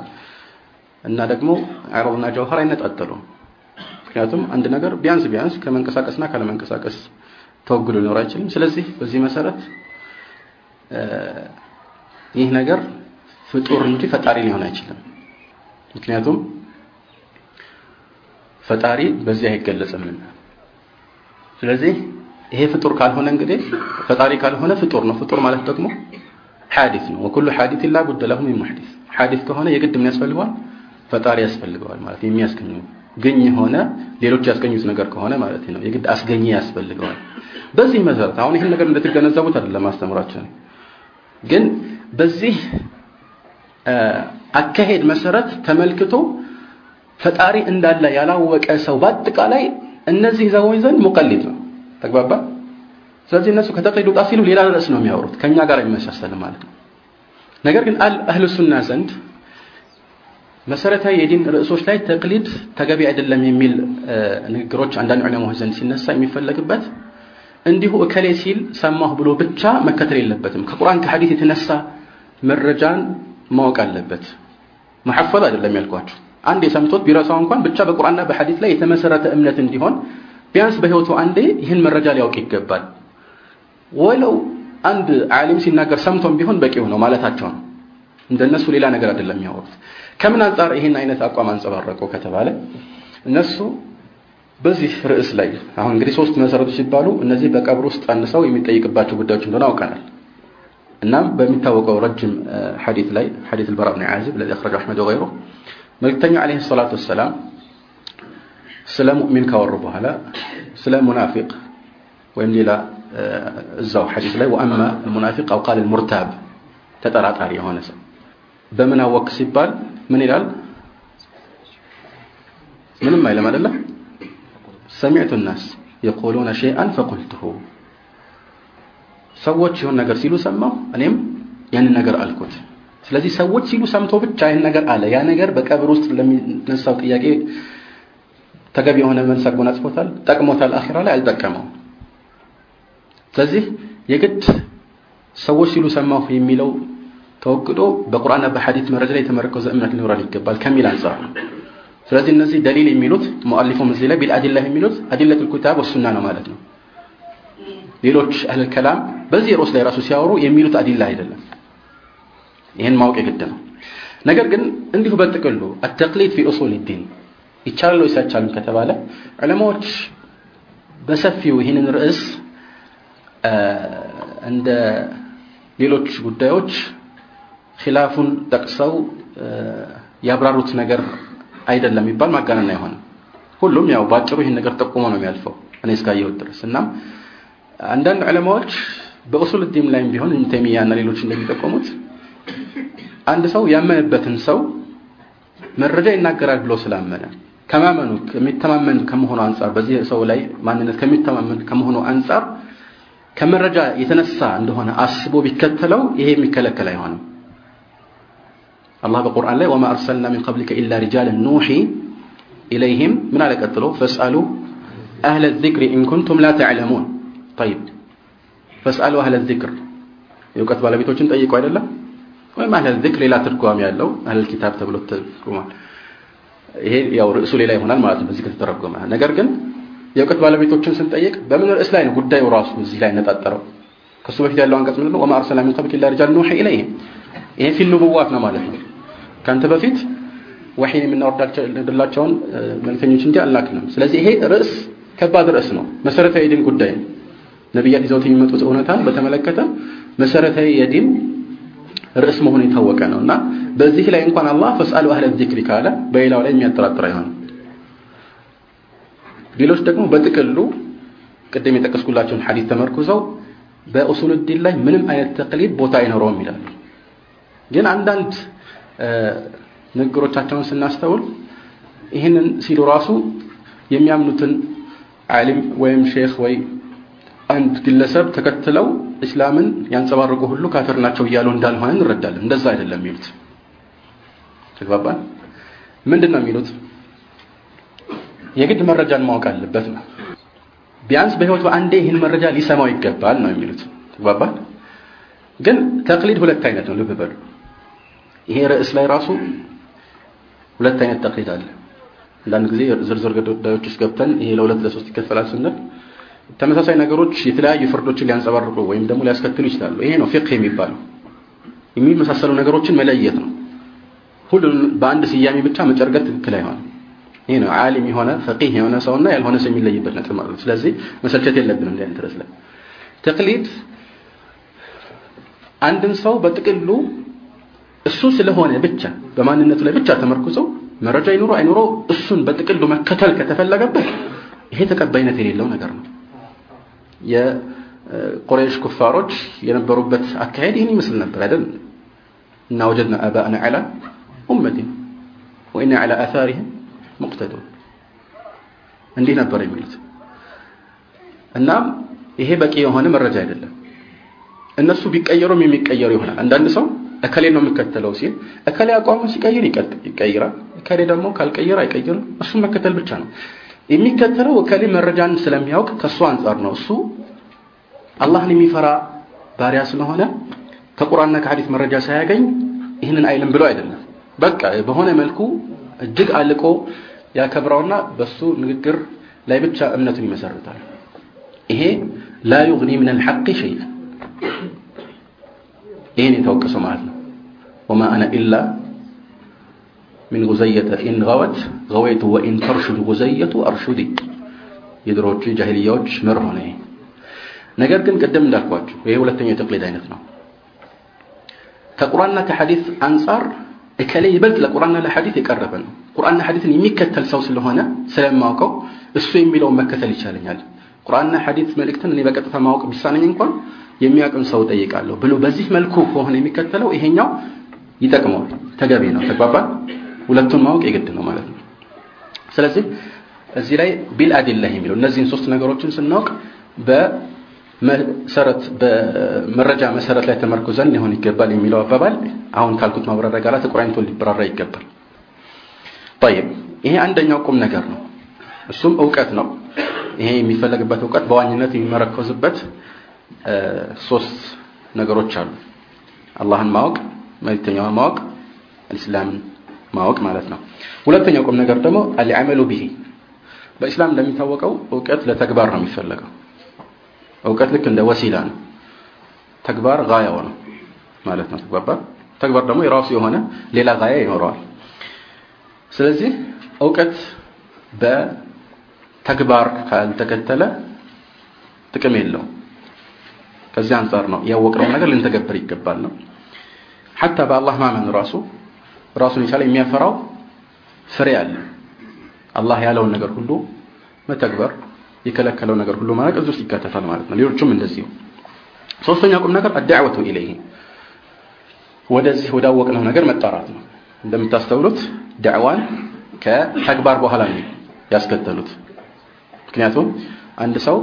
እና ደግሞ አረብና ጀውሃር አይነጣጠሉም። ምክንያቱም አንድ ነገር ቢያንስ ቢያንስ ከመንቀሳቀስና ካለመንቀሳቀስ ተወግዶ ሊኖር አይችልም። ስለዚህ በዚህ መሰረት ይህ ነገር ፍጡር እንጂ ፈጣሪ ሊሆን አይችልም። ምክንያቱም ፈጣሪ በዚህ አይገለጽምና። ስለዚህ ይሄ ፍጡር ካልሆነ እንግዲህ ፈጣሪ ካልሆነ ፍጡር ነው። ፍጡር ማለት ደግሞ ሐዲስ ነው። ወኩሉ ሐዲስ ላ ቡደ ለሁ ሚን ሐዲስ ከሆነ የግድ ምን ያስፈልገዋል? ፈጣሪ ያስፈልገዋል ማለት የሚያስገኙ ግኝ የሆነ ሌሎች ያስገኙት ነገር ከሆነ ማለት ነው። የግድ አስገኘ ያስፈልገዋል። በዚህ መሰረት አሁን ይህን ነገር እንድትገነዘቡት አይደለም ማስተምራችን፣ ግን በዚህ አካሄድ መሰረት ተመልክቶ ፈጣሪ እንዳለ ያላወቀ ሰው በአጠቃላይ እነዚህ ሰዎች ዘንድ ሙቀሊድ ነው። ተግባባ። ስለዚህ እነሱ ከተቅሊድ ውጣ ሲሉ ሌላ ርዕስ ነው የሚያወሩት ከኛ ጋር የሚመሳሰል ማለት ነው። ነገር ግን አህሉ ሱና ዘንድ መሰረታዊ የዲን ርዕሶች ላይ ተቅሊድ ተገቢ አይደለም የሚል ንግግሮች አንዳንድ ዑለማዎች ዘንድ ሲነሳ የሚፈለግበት እንዲሁ እከሌ ሲል ሰማሁ ብሎ ብቻ መከተል የለበትም። ከቁርአን ከሐዲስ የተነሳ መረጃን ማወቅ አለበት። መሐፈዝ አይደለም ያልኳችሁ አንድ የሰምቶት ቢረሳው እንኳን ብቻ በቁርአንና በሐዲስ ላይ የተመሰረተ እምነት እንዲሆን ቢያንስ በህይወቱ አንዴ ይህን መረጃ ሊያውቅ ይገባል። ወለው አንድ ዓሊም ሲናገር ሰምቶም ቢሆን በቂው ነው ማለታቸው ነው። እንደነሱ ሌላ ነገር አይደለም የሚያወሩት። ከምን አንጻር ይህን አይነት አቋም አንጸባረቁ ከተባለ እነሱ በዚህ ርዕስ ላይ አሁን እንግዲህ ሶስት መሰረቶች ሲባሉ እነዚህ በቀብር ውስጥ አንሰው የሚጠይቅባቸው ጉዳዮች እንደሆነ አውቀናል። እናም በሚታወቀው ረጅም ሐዲት ላይ ሐዲት አልበራ ብን ዓዚብ ለዚ አኽረጀ አሕመድ ወገይሩ መልክተኛው ዓለይሂ ሰላቱ ወሰላም ስለ ሙእሚን ካወሩ በኋላ ስለ ሙናፊቅ ወይም ሌላ እዛው ሐዲስ ላይ ወአማ ሙናፊቅ አውቃል ሙርታብ ተጠራጣሪ የሆነ ሰው በምን አወክ ሲባል ምን ይላል? ምንም አይልም አይደለም። ሰሚዕቱ ናስ የቁሉነ ሸይአን ፈቁልትሁ ሰዎች ይሁን ነገር ሲሉ ሰማው እኔም ያንን ነገር አልኩት። ስለዚህ ሰዎች ሲሉ ሰምቶ ብቻ ይህን ነገር አለ። ያ ነገር በቀብር ውስጥ ለሚነሳው ጥያቄ ተገቢ የሆነ መልስ አጎናጽፎታል፣ ጠቅሞታል፣ አኺራ ላይ አልጠቀመው። ስለዚህ የግድ ሰዎች ሲሉ ሰማሁ የሚለው ተወግዶ በቁርአንና በሐዲስ መረጃ ላይ የተመረኮዘ እምነት ሊኖረን ይገባል ከሚል አንጻር ነው። ስለዚህ እነዚህ ደሊል የሚሉት ሙአሊፉም እዚህ ላይ ቢልአዲላ የሚሉት አዲለቱል ኪታብ ወሱና ነው ማለት ነው። ሌሎች አህለል ከላም በዚህ ርዕስ ላይ ራሱ ሲያወሩ የሚሉት አዲላ አይደለም። ይህን ማወቅ የግድ ነው። ነገር ግን እንዲሁ በጥቅሉ አተቅሊድ ፊ ኡሱል ዲን ይቻላል ወይስ አይቻልም ከተባለ ዑለማዎች በሰፊው ይህንን ርዕስ እንደ ሌሎች ጉዳዮች ኺላፉን ጠቅሰው ያብራሩት ነገር አይደለም የሚባል ማጋነን አይሆንም። ሁሉም ያው ባጭሩ ይህን ነገር ጠቁሞ ነው የሚያልፈው እኔ እስካየሁት ድረስ እናም አንዳንድ ዑለማዎች በኡሱል ዲን ላይም ቢሆን ኢብኑ ተይሚያ እና ሌሎች እንደሚጠቆሙት አንድ ሰው ያመነበትን ሰው መረጃ ይናገራል ብሎ ስላመነ ከማመኑ ከሚተማመን ከመሆኑ አንጻር በዚህ ሰው ላይ ማንነት ከሚተማመን ከመሆኑ አንጻር ከመረጃ የተነሳ እንደሆነ አስቦ ቢከተለው ይሄ የሚከለከል አይሆንም። አላህ በቁርአን ላይ ወማ አርሰልና ሚን ቀብሊከ ኢላ ሪጃለን ኑሒ ኢለይሂም ምን አለ ቀጥሎ ፈስአሉ أهل الذكر إن كنتم لا تعلمون طيب فاسألوا أهل الذكر የእውቀት ባለቤቶችን ጠይቁ አይደለም ወይም أهل الذكر ሌላ ትርጓሜ ያለው أهل الكتاب ተብሎ ተርጉሟል ይሄ ያው ርዕሱ ሌላ ይሆናል ማለት ነው በዚህ ከተተረጎመ ነገር ግን የእውቀት ባለቤቶችን ስንጠይቅ በምን ርዕስ ላይ ነው ጉዳዩ ራሱ እዚህ ላይ ያነጣጠረው ከሱ በፊት ያለው አንቀጽ ምንድነው وما أرسلنا من قبلك إلا رجالا نوحي إليهم ይሄ في النبوات ነው ማለት ነው ካንተ በፊት ወሒን የምናወርዳላቸውን መልእክተኞች እንጂ አልላክንም። ስለዚህ ይሄ ርዕስ ከባድ ርዕስ ነው። መሰረታዊ የዲን ጉዳይ ነው። ነቢያት ይዘውት የሚመጡት እውነታን በተመለከተ መሰረታዊ የዲን ርዕስ መሆኑ የታወቀ ነው እና በዚህ ላይ እንኳን አላህ ፈስአሉ አህለ ዚክሪ ካለ በሌላው ላይ የሚያጠራጥር አይሆንም። ሌሎች ደግሞ በጥቅሉ ቅድም የጠቀስኩላቸውን ሐዲስ ተመርኩዘው በኡሱል ዲን ላይ ምንም አይነት ተቅሊድ ቦታ አይኖረውም ይላሉ። ግን አንዳንድ ንግግሮቻቸውን ስናስተውል ይህንን ሲሉ ራሱ የሚያምኑትን ዓሊም ወይም ሼክ ወይ አንድ ግለሰብ ተከትለው እስላምን ያንጸባረቁ ሁሉ ካፊር ናቸው እያሉ እንዳልሆነ እንረዳለን። እንደዛ አይደለም የሚሉት። ተግባባን? ምንድን ነው የሚሉት? የግድ መረጃን ማወቅ አለበት ነው። ቢያንስ በህይወቱ አንዴ ይህን መረጃ ሊሰማው ይገባል ነው የሚሉት። ተግባባን? ግን ተቅሊድ ሁለት አይነት ነው። ልብ በሉ። ይሄ ርዕስ ላይ ራሱ ሁለት አይነት ተቅሊድ አለ። አንዳንድ ጊዜ ዝርዝር ጉዳዮች ውስጥ ገብተን ይሄ ለሁለት ለሶስት ይከፈላል ስንል ተመሳሳይ ነገሮች የተለያዩ ፍርዶችን ሊያንጸባርቁ ወይም ደግሞ ሊያስከትሉ ይችላሉ። ይሄ ነው ፊቅህ የሚባለው። የሚመሳሰሉ ነገሮችን መለየት ነው። ሁሉንም በአንድ ስያሜ ብቻ መጨርገት ትክክል አይሆንም። ይሄ ነው ዓሊም የሆነ ፈቂህ የሆነ ሰውና ያልሆነ ሰው የሚለይበት ነጥብ ማለት ነው። ስለዚህ መሰልቸት የለብንም ርዕስ ላይ። ተቅሊድ አንድን ሰው በጥቅሉ እሱ ስለሆነ ብቻ በማንነቱ ላይ ብቻ ተመርኩዘው መረጃ ይኑሮ አይኑሮ እሱን በጥቅሉ መከተል ከተፈለገበት ይሄ ተቀባይነት የሌለው ነገር ነው። የቁረይሽ ኩፋሮች የነበሩበት አካሄድ ይህን ይመስል ነበር አይደል? እና ወጀድና አባአና ዐላ ኡመቲን ወኢና ዐላ አታሪህም ሙቅተዱን እንዲህ ነበር የሚሉት። እናም ይሄ በቂ የሆነ መረጃ አይደለም። እነሱ ቢቀየሩም የሚቀየሩ ይሆናል። አንዳንድ ሰው እከሌ ነው የሚከተለው ሲል እከሌ አቋሙን ሲቀይር ይቀይራል። እከሌ ደግሞ ካልቀየረ አይቀይርም። እሱን መከተል ብቻ ነው የሚከተለው። እከሌ መረጃን ስለሚያውቅ ከሱ አንጻር ነው። እሱ አላህን የሚፈራ ባሪያ ስለሆነ ከቁርአንና ከሐዲስ መረጃ ሳያገኝ ይህንን አይልም ብሎ አይደለም። በቃ በሆነ መልኩ እጅግ አልቆ ያከብረውና በሱ ንግግር ላይ ብቻ እምነቱን ይመሰርታል። ይሄ لا يغني من الحق شيئا ይህን የተወቀሰው ማለት ነው። وما أنا إلا من غزية إن غوت غويت وإن ترشد غزية أرشد የድሮዎቹ ጃሂልያዎች መር ሆነ። ነገር ግን ቅድም እንዳልኳችሁ ይሄ ሁለተኛው የ تقليد አይነት ነው። ከቁርአንና ከሐዲስ አንጻር እከሌ ይበልጥ ለቁርአንና ለሐዲስ የቀረበ ነው። ቁርአንና ሐዲስን የሚከተል ሰው ስለሆነ ስለማውቀው እሱ የሚለውን መከተል ይቻለኛል። ቁርአንና ሐዲስ መልእክትን እኔ በቀጥታ ማወቅ ቢሳነኝ እንኳን የሚያውቅን ሰው ጠይቃለሁ ብሎ በዚህ መልኩ ከሆነ የሚከተለው ይሄኛው ይጠቅመዋል፣ ተገቢ ነው። ተግባባን? ሁለቱን ማወቅ የግድ ነው ማለት ነው። ስለዚህ እዚህ ላይ ቢል አዲላህ የሚለው እነዚህን ሶስት ነገሮችን ስናውቅ በመሰረት በመረጃ መሰረት ላይ ተመርኩዘን ሊሆን ይገባል የሚለው አባባል አሁን ካልኩት ማብራሪያ ጋር ተቆራኝቶ ሊብራራ ይገባል። طيب ይሄ አንደኛው ቁም ነገር ነው። እሱም እውቀት ነው። ይሄ የሚፈለግበት እውቀት በዋኝነት የሚመረኮዝበት ሶስት ነገሮች አሉ። አላህን ማወቅ፣ መልእክተኛውን ማወቅ፣ እስላምን ማወቅ ማለት ነው። ሁለተኛው ቁም ነገር ደግሞ አልዓመሉ ቢሂ በእስላም እንደሚታወቀው እውቀት ለተግባር ነው የሚፈለገው። እውቀት ልክ እንደ ወሲላ ነው። ተግባር ጋያው ነው ማለት ነው። ተግባባ። ተግባር ደግሞ የራሱ የሆነ ሌላ ጋያ ይኖረዋል። ስለዚህ እውቀት በተግባር ካልተከተለ ጥቅም የለውም። ከዚህ አንጻር ነው ያወቅነው ነገር ልንተገብር ይገባል ነው። ሐታ በአላህ ማመን ራሱ ራሱን የቻለ የሚያፈራው ፍሬ አለ። አላህ ያለውን ነገር ሁሉ መተግበር፣ የከለከለው ነገር ሁሉ ማድረግ እዚህ ውስጥ ይካተታል ማለት ነው። ሌሎቹም እንደዚሁ። ሶስተኛ ቁም ነገር አዳዕወቱ ኢለይህ ወደዚህ ወዳወቅነው ነገር መጣራት ነው። እንደምታስተውሉት ዳዕዋን ከተግባር በኋላ ነው ያስከተሉት። ምክንያቱም አንድ ሰው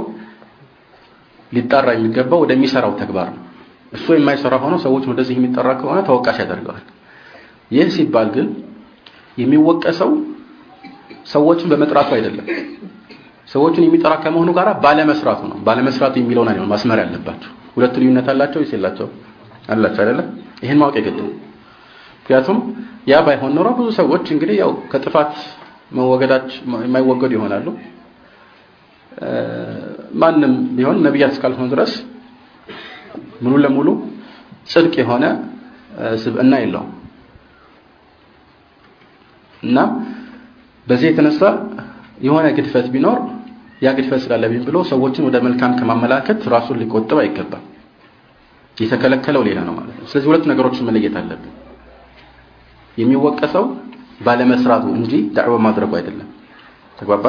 ሊጣራ የሚገባው ወደሚሰራው ተግባር ነው። እሱ የማይሰራ ሆኖ ሰዎች ወደዚህ የሚጠራ ከሆነ ተወቃሽ ያደርገዋል። ይህ ሲባል ግን የሚወቀሰው ሰዎችን በመጥራቱ አይደለም። ሰዎችን የሚጠራ ከመሆኑ ጋር ባለመስራቱ ነው። ባለመስራቱ የሚለውን አይደለም ማስመር ያለባቸው። ሁለቱ ልዩነት አላቸው ወይስ የላቸው? አላቸው አይደለ? ይህን ማወቅ የግድ ነው። ምክንያቱም ያ ባይሆን ኖሮ ብዙ ሰዎች እንግዲህ ያው ከጥፋት መወገዳች የማይወገዱ ይሆናሉ። ማንም ቢሆን ነቢያት እስካልሆኑ ድረስ ሙሉ ለሙሉ ጽድቅ የሆነ ስብዕና የለውም እና በዚህ የተነሳ የሆነ ግድፈት ቢኖር ያ ግድፈት ስላለብኝ ብሎ ሰዎችን ወደ መልካም ከማመላከት ራሱን ሊቆጥብ አይገባም። የተከለከለው ሌላ ነው ማለት ነው። ስለዚህ ሁለት ነገሮችን መለየት አለብን። የሚወቀሰው ባለመስራቱ እንጂ ዳዕዋ ማድረጉ አይደለም። ተግባባ?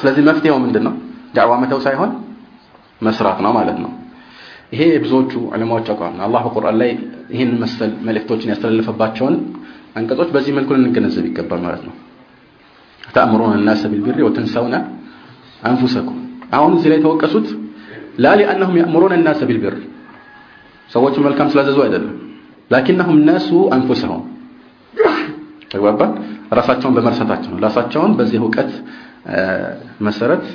ስለዚህ መፍትሄው ምንድን ነው? ዳዕዋ መተው ሳይሆን መስራት ነው ማለት ነው። ይሄ ብዙዎቹ ዑለማዎች አቋም ነው። አላህ በቁርአን ላይ ይህን መሰል መልእክቶችን ያስተላለፈባቸውን አንቀጾች በዚህ መልኩ ልንገነዘብ ይገባል ማለት ነው። ተአምሩነ الناس بالبر وتنسون አንፉሰኩም አሁን እዚህ ላይ የተወቀሱት ላ ሊአነሁም ያእምሩነ الناس بالبر ሰዎችን መልካም ስላዘዙ አይደለም ላኪነሁም ነሱ አንፉሰሁም ተግባባ ራሳቸውን በመርሳታቸው ነው ራሳቸውን በዚህ እውቀት መሰረት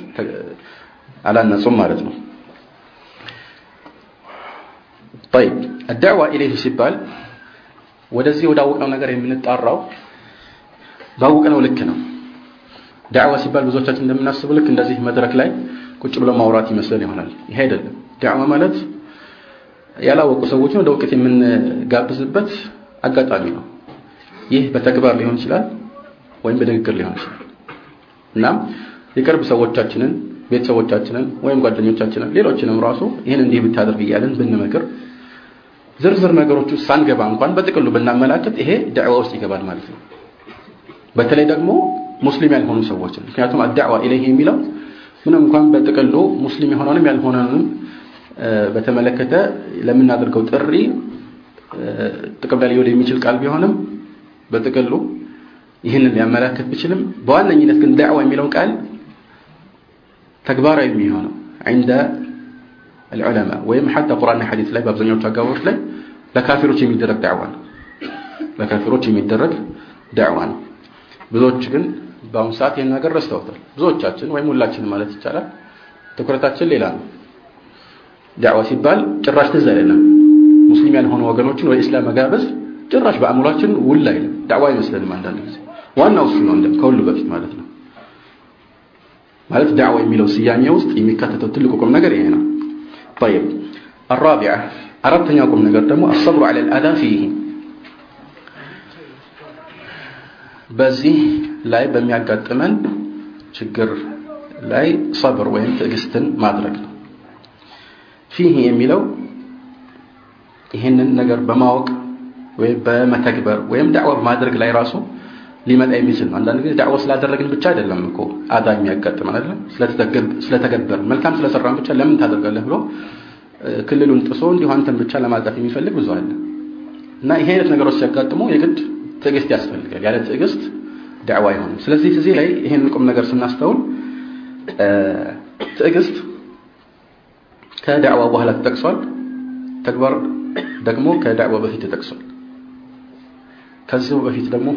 አላነጹም ማለት ነው طيب الدعوة إليه ሲባል ወደዚህ ወዳወቅነው ነገር የምንጣራው ባወቅነው ልክ ነው ዳዕዋ ሲባል ብዙዎቻችን እንደምናስበው ልክ እንደዚህ መድረክ ላይ ቁጭ ብሎ ማውራት ይመስለን ይሆናል ይሄ አይደለም ዳዕዋ ማለት ያላወቁ ሰዎችን ወደ እውቀት የምንጋብዝበት አጋጣሚ ነው ይህ በተግባር ሊሆን ይችላል ወይም በንግግር ሊሆን ይችላል እናም የቅርብ ሰዎቻችንን ቤተሰቦቻችንን ወይም ጓደኞቻችንን ሌሎችንም ራሱ ይህን እንዲህ ብታደርግ እያለን ብንመክር ዝርዝር ነገሮች ውስጥ ሳንገባ እንኳን በጥቅሉ ብናመላክት ይሄ ዳዕዋ ውስጥ ይገባል ማለት ነው። በተለይ ደግሞ ሙስሊም ያልሆኑ ሰዎችን ምክንያቱም አዳዕዋ ኢለይህ የሚለው ምንም እንኳን በጥቅሉ ሙስሊም የሆነንም ያልሆነንም በተመለከተ ለምናደርገው ጥሪ ጥቅም ላይ ሊውል የሚችል ቃል ቢሆንም በጥቅሉ ይህንን ሊያመላክት ቢችልም በዋነኝነት ግን ዳዕዋ የሚለው ቃል ተግባራዊ የሚሆነው عند العلماء ወይም حتى ቁርአንና ሐዲስ ላይ በአብዛኛዎቹ አጋባዎች ላይ ለካፊሮች የሚደረግ ዳዕዋ ነው ለካፊሮች የሚደረግ ዳዕዋ ነው ብዙዎች ግን በአሁኑ ሰዓት ይህን ነገር ረስተውታል ብዙዎቻችን ወይም ሁላችን ማለት ይቻላል ትኩረታችን ሌላ ነው ዳዕዋ ሲባል ጭራሽ ትዝ አይለንም ሙስሊም ያልሆኑ ወገኖችን ወደ እስላም መጋበዝ ጭራሽ በአእምሯችን ውል አይልም ዳዕዋ አይመስለንም አንዳንድ ጊዜ ዋናው እሱ ነው እንደም ከሁሉ በፊት ማለት ነው ማለት ዳዕዋ የሚለው ስያሜ ውስጥ የሚካተተው ትልቁ ቁም ነገር ይሄ ነው طيب الرابعه አራተኛው ቁም ነገር ደግሞ الصبر على الاذى فيه በዚህ ላይ በሚያጋጥመን ችግር ላይ ሰብር ወይም ትዕግስትን ማድረግ ነው ፊህ የሚለው ይህንን ነገር በማወቅ ወይም በመተግበር ወይም ዳዕዋ በማድረግ ላይ ራሱ ሊመጣ የሚችል ነው። አንዳንድ ጊዜ ዳዕዋ ስላደረግን ብቻ አይደለም እኮ አዳ የሚያጋጥመን አይደለም ስለተገበር መልካም ስለሰራን ብቻ ለምን ታደርጋለህ ብሎ ክልሉን ጥሶ እንዲሁ አንተን ብቻ ለማጣት የሚፈልግ ብዙ አለ። እና ይሄ አይነት ነገሮች ሲያጋጥሙ የግድ ትዕግስት ያስፈልጋል። ያለ ትዕግስት ዳዕዋ አይሆንም። ስለዚህ እዚህ ላይ ይሄን ቁም ነገር ስናስተውል ትዕግስት ከዳዕዋ በኋላ ተጠቅሷል። ተግባር ደግሞ ከዳዕዋ በፊት ተጠቅሷል። ከዚሁ በፊት ደግሞ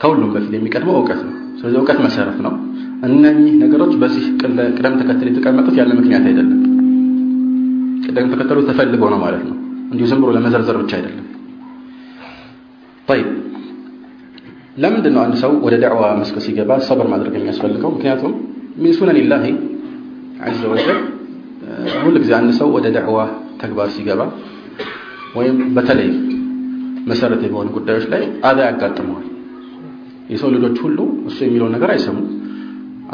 ከሁሉም በፊት የሚቀድመው እውቀት ነው ስለዚህ እውቀት መሰረት ነው እነኚህ ነገሮች በዚህ ቅደም ተከተል የተቀመጡት ያለ ምክንያት አይደለም ቅደም ተከተሉ ተፈልገው ነው ማለት ነው እንዲሁ ዝም ብሎ ለመዘርዘር ብቻ አይደለም طيب ለምንድን ነው አንድ ሰው ወደ ዳዕዋ መስክ ሲገባ ሰብር ማድረግ የሚያስፈልገው ምክንያቱም ሚን ሱነኒላሂ ዐዘ ወጀል ሁል ጊዜ አንድ ሰው ወደ ዳዕዋ ተግባር ሲገባ ወይም በተለይ መሰረት በሆኑ ጉዳዮች ላይ አዛ ያጋጥመዋል የሰው ልጆች ሁሉ እሱ የሚለውን ነገር አይሰሙም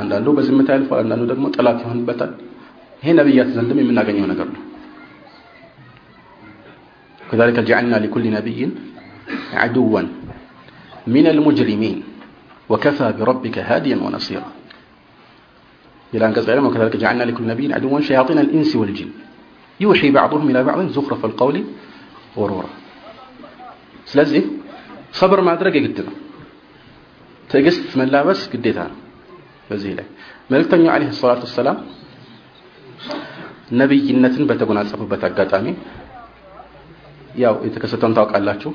አንዳንዱ በዝምታ ያልፋል አንዳንዱ ደግሞ ጠላት ይሆንበታል ይሄ ነብያት ዘንድም የምናገኘው ነገር ነው كذلك جعلنا لكل نبي عدوا من المجرمين وكفى بربك هاديا ونصيرا إلى أن قصد علم وكذلك جعلنا لكل نبي عدوا شياطين الإنس والجن يوحي بعضهم إلى بعض زخرف القول غرورا ስለዚህ ሰብር ማድረግ የግድ ነው ትዕግስት መላበስ ግዴታ ነው። በዚህ ላይ መልእክተኛው አለይሂ ሰላቱ ሰላም ነብይነትን በተጎናጸፉበት አጋጣሚ ያው የተከሰተውን ታውቃላችሁ።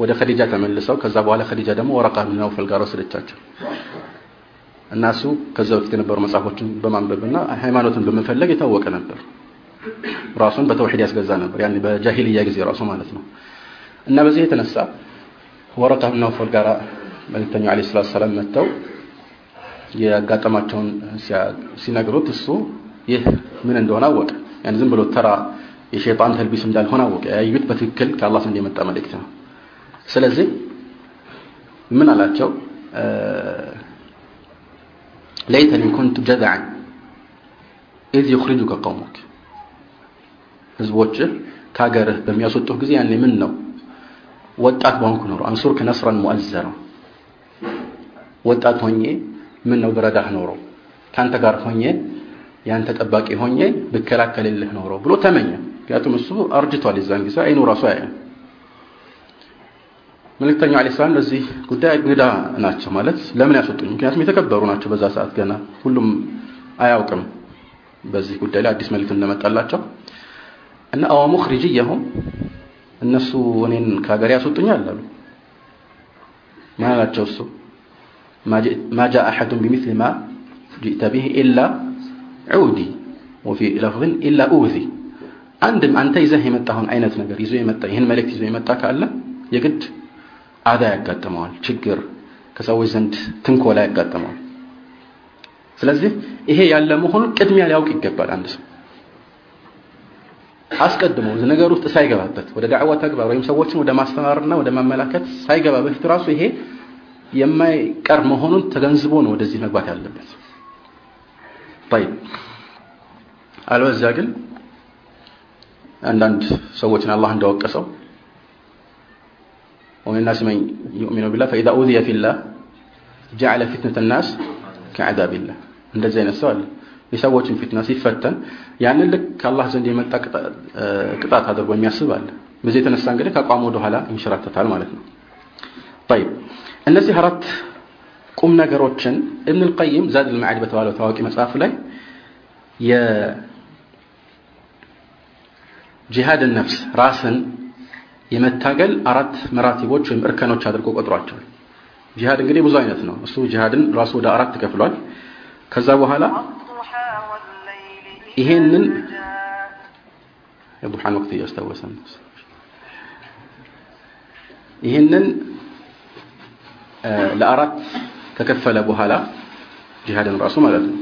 ወደ ኸዲጃ ተመልሰው ከዛ በኋላ ኸዲጃ ደግሞ ወረቃ ብን ነውፈል ጋር ወሰደቻቸው። እና እሱ ከዛ በፊት የነበሩ መጽሐፎችን በማንበብና ሃይማኖትን በመፈለግ የታወቀ ነበር። ራሱን በተውሂድ ያስገዛ ነበር። ያን በጃሂልያ ጊዜ ራሱ ማለት ነው። እና በዚህ የተነሳ ወረቃ ብን ነውፈል መልእክተኛው عليه الصلاة والسلام መጥተው ያጋጠማቸውን ሲነግሩት እሱ ይህ ምን እንደሆነ አወቀ። ያን ዝም ብሎ ተራ የሸይጣን تلبيس እንዳልሆነ አወቀ። ያዩት በትክክል ከአላህ ዘንድ የመጣ መልእክት ነው። ስለዚህ ምን አላቸው? ليتني كنت جذعا إذ يخرجك قومك። ህዝቦችህ ከሀገርህ በሚያስወጡህ ጊዜ ያኔ ምን ነው ወጣት በሆንኩ ኖሮ አንሱርክ ነስረን ሙአዘራ ወጣት ሆኜ ምን ነው ብረዳህ ኖሮ? ካንተ ጋር ሆኜ ያንተ ጠባቂ ሆኜ ብከላከልልህ ኖሮ ብሎ ተመኘ። ምክንያቱም እሱ አርጅቷል። የዛን ጊዜ አይኑ ራሱ አያየም መልእክተኛው አለይሂ ሰላም ለዚህ ጉዳይ እንግዳ ናቸው ማለት ለምን ያስወጡኝ? ምክንያቱም የተከበሩ ናቸው በዛ ሰዓት ገና። ሁሉም አያውቅም በዚህ ጉዳይ ላይ አዲስ መልእክት እንደመጣላቸው። እና አዋ ሙኽሪጅየሁም እነሱ እኔን ከሀገር ያስወጡኛል አሉ። ምን አላቸው እሱ ما جاء أحد بمثل ما جئت به إلا عودي وفي لفظ إلا أوذي عندم أنت ይዘህ የመጣውን አይነት ነገር ይዞ የመጣ ይህን መልእክት ይዞ የመጣ ካለ የግድ አዳ ያጋጥመዋል ችግር ከሰዎች ዘንድ ትንኮላ ያጋጥመዋል ስለዚህ ይሄ ያለ መሆኑ ቅድሚያ ሊያውቅ ይገባል አንድ ሰው አስቀድሞ ነገር ውስጥ ሳይገባበት ወደ ዳዕዋ ተግባር ወይም ሰዎችን ወደ ማስተማርና ወደ ማመላከት ሳይገባ በፊት ራሱ ይሄ የማይቀር መሆኑን ተገንዝቦ ነው ወደዚህ መግባት ያለበት طيب አልበዚያ ግን አንዳንድ ሰዎችን አላህ እንደወቀሰው ومن الناس من يؤمن بالله فإذا أوذي في الله جعل فتنة الناس كعذاب الله እንደዚህ አይነት ሰው አለ የሰዎችን ፊትና ሲፈተን ያንን ልክ ከአላህ ዘንድ የመጣ ቅጣት አድርጎ የሚያስብ አለ በዚህ የተነሳ እንግዲህ ከአቋሙ ወደኋላ ይንሸራተታል ማለት ነው طيب እነዚህ አራት ቁም ነገሮችን እብን ልቀይም ዛድ ልማዕድ በተባለው ታዋቂ መጽሐፍ ላይ የጂሃድ ነፍስ ራስን የመታገል አራት መራቲቦች ወይም እርከኖች አድርጎ ቆጥሯቸዋል። ጂሃድ እንግዲህ ብዙ አይነት ነው። እሱ ጂሃድን ራሱ ወደ አራት ከፍሏል። ከዛ በኋላ ይሄንን የዱሓን ወቅት እያስታወሰን ይህንን ለአራት ከከፈለ በኋላ ጂሃድን ራሱ ማለት ነው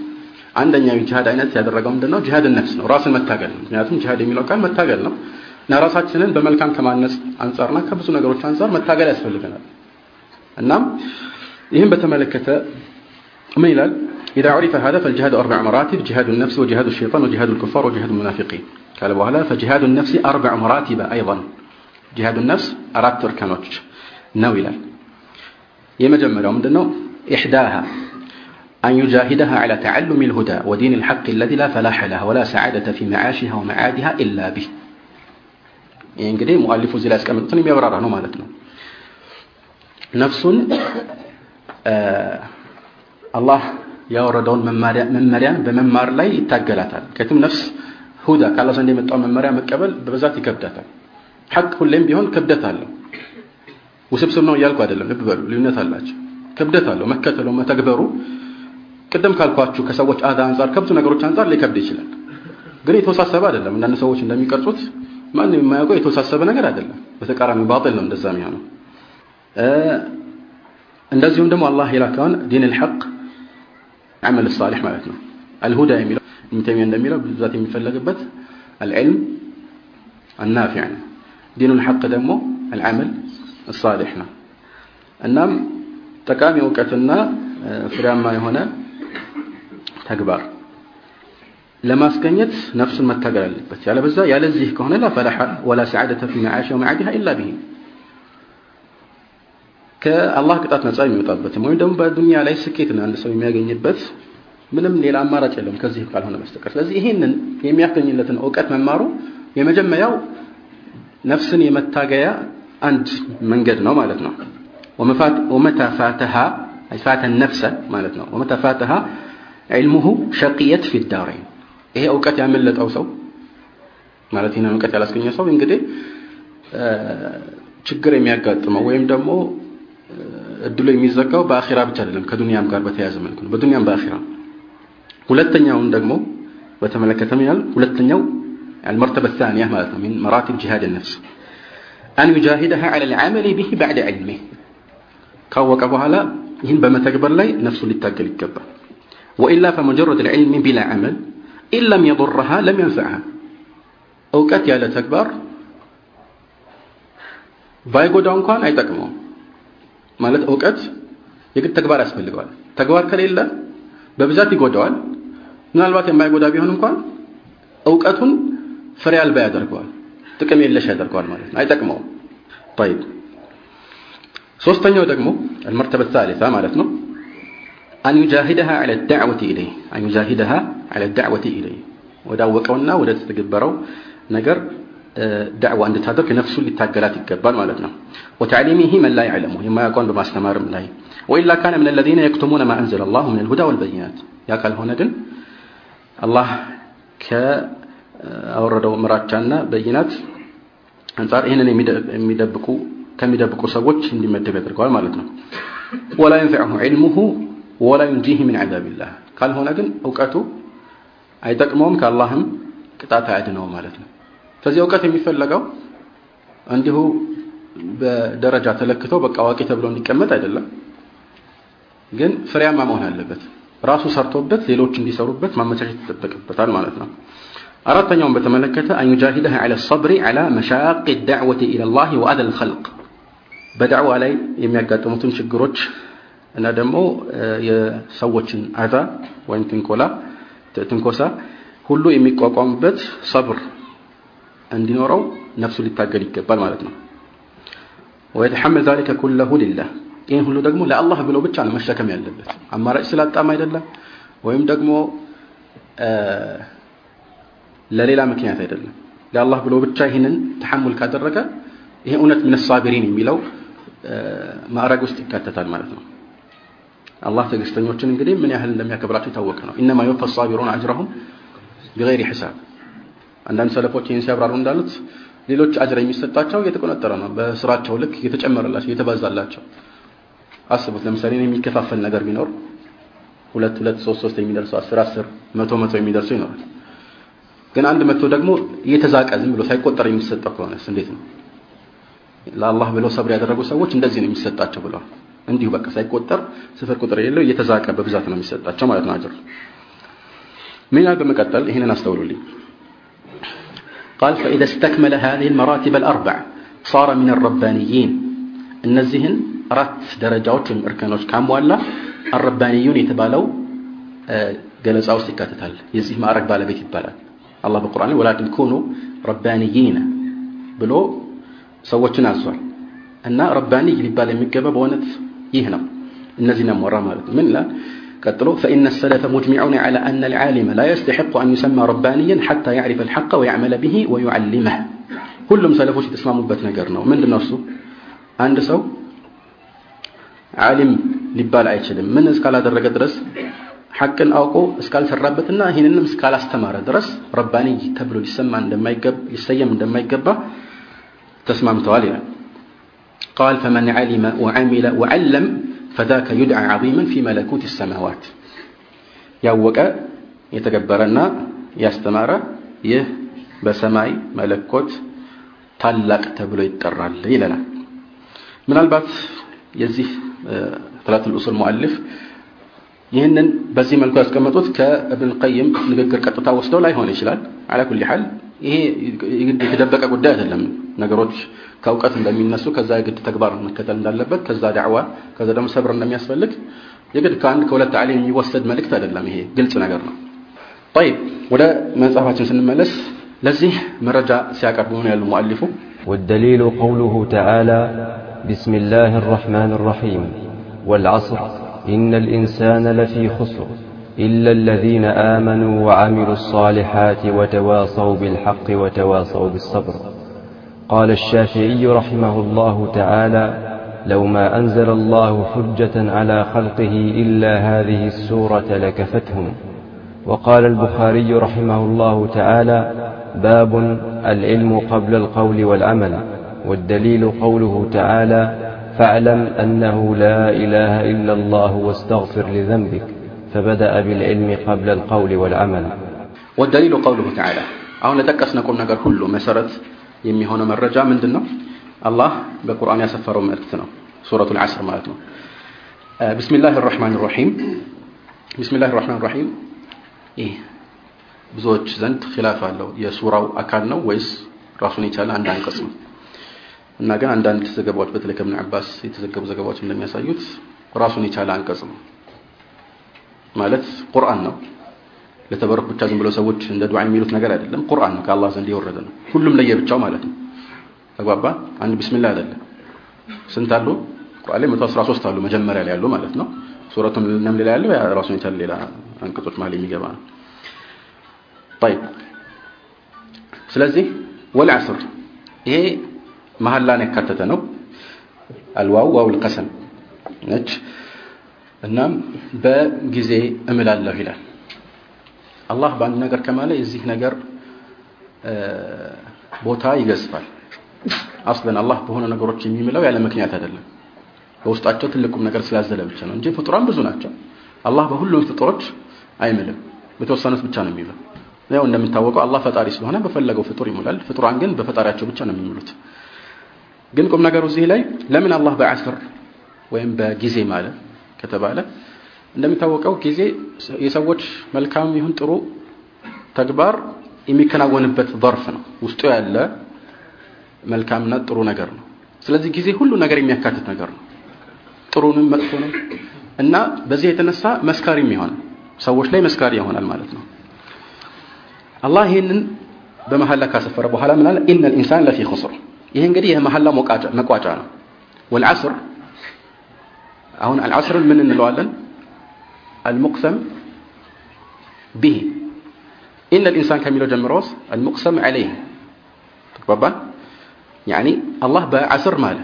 አንደኛው የጂሃድ አይነት ያደረገው ምንድነው ጂሃድን ነፍስ ነው ራስን መታገል ነው ምክንያቱም ጂሃድ የሚለው ቃል መታገል ነው እና ራሳችንን በመልካም ከማነጽ አንጻርና ከብዙ ነገሮች አንጻር መታገል ያስፈልገናል እናም ይህን በተመለከተ ምን ይላል إذا عرف هذا فالجهاد أربع مراتب جهاد النفس وجهاد الشيطان وجهاد الكفار وجهاد المنافقين قال بوهلا فجهاد النفس أربع مراتب أيضا جهاد النفس أرات أركانوش نويلا يمجمل عمدنا إحداها أن يجاهدها على تعلم الهدى ودين الحق الذي لا فلاح له ولا سعادة في معاشها ومعادها إلا به يعني እንግዲህ ሙአሊፉ እዚህ ላይ ያስቀምጡትን የሚያብራራ ነው ማለት ነው ነፍሱን አላህ ያወረደውን መመሪያን በመማር ላይ ይታገላታል ከትም ነፍስ ሁዳ ካላ ዘንድ የመጣው መመሪያ መቀበል በብዛት ይከብዳታል ሐቅ ሁሌም ቢሆን ክብደት አለው ውስብስብ ነው እያልኩ አይደለም። ልብ በሉ፣ ልዩነት አላቸው፣ ክብደት አለው። መከተለው መተግበሩ ቅድም ካልኳችሁ ከሰዎች አዛ አንጻር ከብዙ ነገሮች አንጻር ሊከብድ ይችላል። ግን የተወሳሰበ አይደለም። እንዳንድ ሰዎች እንደሚቀርጹት ማንም የማያውቀው የተወሳሰበ ነገር አይደለም። በተቃራኒ ባጥል ነው እንደዛ የሚሆነው። እንደዚሁም ደግሞ አላህ የላከውን ዲን አልሐቅ አመል ሷሊህ ማለት ነው። አልሁዳ የሚለው ኢብን እንደሚለው ብዛት የሚፈለግበት አልዕልም አናፊዕ ነው። ዲኑል ሐቅ ደግሞ አልዓመል ሳሌሕ ነው። እናም ጠቃሚ እውቀትና ፍሬያማ የሆነ ተግባር ለማስገኘት ነፍሱን መታገል አለበት። ያለበዛ ያለዚህ ከሆነ ላ ፈላሐ ወላ ሰዓደተ ፊ መዓሽ ወመዓዲሃ ኢላ ቢሂ ከአላህ ቅጣት ነፃ የሚወጣበትም ወይም ደግሞ በዱንያ ላይ ስኬትን አንድ ሰው የሚያገኝበት ምንም ሌላ አማራጭ የለውም ከዚህ ካልሆነ በስተቀር። ስለዚህ ይህንን የሚያስገኝለትን እውቀት መማሩ የመጀመሪያው ነፍስን የመታገያ አንድ መንገድ ነው ማለት ነው ወመታ ፋተሃ أي فات النفس مالتنا ومتى فاتها علمه شقيت في الدارين ይሄ እውቀት ያመለጠው ሰው ማለት ይሄን እውቀት ያላስገኘ ሰው እንግዲህ ችግር የሚያጋጥመው ወይም ደግሞ እድሉ የሚዘጋው በአኺራ ብቻ አይደለም ከዱንያም ጋር በተያያዘ መልኩ ነው በዱንያም በአኺራ ሁለተኛውን ደግሞ በተመለከተ ምን ይላል ሁለተኛው المرتبة الثانية مالتنا من مراتب جهاد النفس أن يجاهدها على العمل به بعد علمه. كوك فهلا إن بما تكبر لي نفس للتاكل الكبر. وإلا فمجرد العلم بلا عمل إن لم يضرها لم ينفعها. أو كتيا لا تكبر. بايقو دون كون أي تكمو مالت أوكت يكت تكبر اسم اللي قال تكبر كليلا ببزاتي قدوان من الوقت ما يقول دابي هنم كون أوكتون فريال بيادر قال ጥቅም የለሽ ያደርገዋል ማለት ነው አይጠቅመውም طيب ሶስተኛው ደግሞ المرتبة الثالثة ማለት ነው أن يجاهدها على الدعوة إليه أن يجاهدها على الدعوة إليه ወዳወቀውና ወደ ተተገበረው ነገር ዳዕዋ እንድታደርግ ነፍሱን ሊታገላት ይገባል ማለት ነው وتعليمه من لا يعلمه የማያውቀውን በማስተማርም ላይ وإلا كان من الذين يكتمون ما أنزل الله من الهدى والبينات ያ ካልሆነ ግን አላህ ከአወረደው ምራቻና በይናት አንጻር ይህንን የሚደብቁ ከሚደብቁ ሰዎች እንዲመደብ ያደርገዋል ማለት ነው ወላ ينفعه علمه ولا ينجيه من عذاب الله ካልሆነ ግን እውቀቱ አይጠቅመውም ከአላህም ቅጣት አያድነውም ማለት ነው ስለዚህ እውቀት የሚፈለገው እንዲሁ በደረጃ ተለክቶ በቃ አዋቂ ተብሎ እንዲቀመጥ አይደለም ግን ፍሬያማ መሆን አለበት ራሱ ሰርቶበት ሌሎች እንዲሰሩበት ማመቻቸት ይጠበቅበታል ማለት ነው አራተኛውን በተመለከተ አን ዩጃሂደህ ዐለ ሰብሪ ዐላ መሻቅ ዳዕወቲ ኢለላህ ወአደ ልኸልቅ በዳዕዋ ላይ የሚያጋጥሙትን ችግሮች እና ደግሞ የሰዎችን አዛ ወይም ትንኮላ ትንኮሳ ሁሉ የሚቋቋምበት ሰብር እንዲኖረው ነፍሱ ሊታገል ይገባል ማለት ነው። ወየተሐመል ዛሊከ ኩለሁ ሊላህ። ይህን ሁሉ ደግሞ ለአላህ ብሎ ብቻ ነው መሸከም ያለበት። አማራጭ ስላጣም አይደለም። ወይም ደግሞ ለሌላ ምክንያት አይደለም። ለአላህ ብሎ ብቻ ይህንን ተሐሙል ካደረገ ይሄ እውነት ምን ሳቢሪን የሚለው ማዕረግ ውስጥ ይካተታል ማለት ነው። አላህ ትዕግስተኞችን እንግዲህ ምን ያህል እንደሚያከብራቸው የታወቀ ነው። ኢነማ ዩወፋ ሳቢሩን አጅረሁም ቢገይሪ ሒሳብ። አንዳንድ ሰለፎች ይህን ሲያብራሩ እንዳሉት ሌሎች አጅር የሚሰጣቸው እየተቆነጠረ ነው። በስራቸው ልክ እየተጨመረላቸው እየተባዛላቸው። አስቡት ለምሳሌ የሚከፋፈል ነገር ቢኖር ሁለት ሁለት ሶስት ሶስት የሚደርሱ አስር አስር መቶ መቶ የሚደርሱ ይኖራል ግን አንድ መቶ ደግሞ እየተዛቀ ዝም ብሎ ሳይቆጠር የሚሰጠው ከሆነስ እንዴት ነው ለአላህ ብለው ሰብር ያደረጉ ሰዎች እንደዚህ ነው የሚሰጣቸው ብለዋል እንዲሁ በቃ ሳይቆጠር ስፍር ቁጥር የሌለው እየተዛቀ በብዛት ነው የሚሰጣቸው ማለት ነው አጅር ምን ይላል በመቀጠል ይህንን አስተውሉልኝ قال فإذا استكمل هذه المراتب الأربع صار من الربانيين እነዚህን አራት ደረጃዎች ወይም እርከኖች ካሟላ አረባንዩን የተባለው ገለጻ ውስጥ ይካተታል የዚህ ማዕረግ ባለቤት ይባላል አላህ በቁርአን ወላኪን ኩኑ ረባንይነ ብሎ ሰዎችን አዟል እና ረባኒ ሊባል የሚገባ በእውነት ይህ ነው እነዚህን አሟራ ማለት ነው ምን ይላል قتلوا فإن السلف مجمعون على أن العالم لا يستحق أن يسمى ربانيا حتى يعرف الحق ويعمل به ويعلمه كلهم سلفوش تسماموا بتنقرنا من النص عند سو عالم ሊባል አይችልም ምን እስካላደረገ ድረስ ሐቅን አውቆ እስካልሰራበትና ይህንንም እስካላስተማረ ድረስ ረባኒ ተብሎ ሊሰማ ሊሰየም እንደማይገባ ተስማምተዋል ይላል። ቃል ፈመን ዐሊመ ወዐሚለ ወዐለም ፈዛከ ዩድዓ ዐዚመን ፊ መለኩት ሰማዋት። ያወቀ የተገበረና ያስተማረ ይህ በሰማይ መለኮት ታላቅ ተብሎ ይጠራል ይለናል። ምናልባት የዚህ ትላትል ኡሱል ሙአልፍ ይህንን በዚህ መልኩ ያስቀመጡት ከእብን ቀይም ንግግር ቀጥታ ወስደው ላይሆን ይችላል አላ ኩሊ ሐል ይሄ የተደበቀ ጉዳይ አይደለም ነገሮች ከእውቀት እንደሚነሱ ከዛ የግድ ተግባር መከተል እንዳለበት ከዛ ዳዕዋ ከዛ ደግሞ ሰብር እንደሚያስፈልግ የግድ ከአንድ ከሁለት ዓሊም የሚወሰድ መልእክት አይደለም ይሄ ግልጽ ነገር ነው طيب ወደ መጽሐፋችን ስንመለስ ለዚህ መረጃ ሲያቀርቡ ምን ያሉ ሙአሊፉ والدليل قوله تعالى بسم الله الرحمن الرحيم والعصر إن الإنسان لفي خسر إلا الذين آمنوا وعملوا الصالحات وتواصوا بالحق وتواصوا بالصبر. قال الشافعي رحمه الله تعالى لو ما أنزل الله حجة على خلقه إلا هذه السورة لكفتهم. وقال البخاري رحمه الله تعالى باب العلم قبل القول والعمل والدليل قوله تعالى فاعلم أنه لا إله إلا الله واستغفر لذنبك فبدأ بالعلم قبل القول والعمل والدليل قوله تعالى أو لتكسنا قلنا قال كله مسرت የሚሆነው መረጃ ምንድን ነው አላህ በቁርአን ያሰፈረው መልእክት ነው ሱረቱ ልዓስር ማለት ነው ብስሚላህ ራሕማን ራሒም ብስሚላህ ራሕማን ራሒም ይህ ብዙዎች ዘንድ ኪላፍ አለው የሱራው አካል ነው ወይስ ራሱን የቻለ አንድ አንቀጽ ነው እና ግን አንዳንድ ዘገባዎች በተለይ ከብን አባስ የተዘገቡ ዘገባዎች እንደሚያሳዩት ራሱን የቻለ አንቀጽ ነው ማለት ቁርአን ነው ለተበረክ ብቻ ዝም ብሎ ሰዎች እንደ ዱዓ የሚሉት ነገር አይደለም ቁርአን ነው ከአላህ ዘንድ የወረደ ነው ሁሉም ለየብቻው ማለት ነው ተግባባ አንድ ቢስሚላህ አይደለም ስንት አሉ ቁርአን ላይ 113 አሉ መጀመሪያ ላይ ያሉ ማለት ነው ሱረቱን ነምል ላይ ያለው ራሱን የቻለ ሌላ አንቀጾች ማለት የሚገባ ነው طيب ስለዚህ ወልዓስር ይሄ መሐላን ያካተተ ነው። አልዋው ዋው ልቀሰም ነች። እናም በጊዜ እምላለሁ ይላል። አላህ በአንድ ነገር ከማለ የዚህ ነገር ቦታ ይገዝፋል። አስለን አላህ በሆነ ነገሮች የሚምለው ያለ ምክንያት አይደለም። በውስጣቸው ትልቁም ነገር ስላዘለ ብቻ ነው እንጂ ፍጡራን ብዙ ናቸው። አላህ በሁሉም ፍጡሮች አይምልም። በተወሰኑት ብቻ ነው የሚምለው። ያው እንደሚታወቀው አላህ ፈጣሪ ስለሆነ በፈለገው ፍጡር ይሙላል ፍጡራን ግን በፈጣሪያቸው ብቻ ነው የሚሙሉት ግን ቁም ነገሩ እዚህ ላይ ለምን አላህ በአስር ወይም በጊዜ ማለት ከተባለ እንደሚታወቀው ጊዜ የሰዎች መልካም ይሁን ጥሩ ተግባር የሚከናወንበት ዘርፍ ነው። ውስጡ ያለ መልካምና ጥሩ ነገር ነው። ስለዚህ ጊዜ ሁሉ ነገር የሚያካትት ነገር ነው። ጥሩንም መጥፎንም እና በዚህ የተነሳ መስካሪም ይሆናል። ሰዎች ላይ መስካሪ ይሆናል ማለት ነው። አላህ ይህንን በመሐላ ካሰፈረ በኋላ ምን አለ? ኢነል ኢንሳን ለፊ ኹስር ይህ እንግዲህ የመሐላ መቋጫ ነው። ወልዓስር አሁን አልዓስርን ምን እንለዋለን? አልሙቅሰም ቢህ ኢነ ልኢንሳን ከሚለው ጀምሮስ አልሙቅሰም ዐለይህ ተግባባን። ያኒ አላህ በዓስር ማለ፣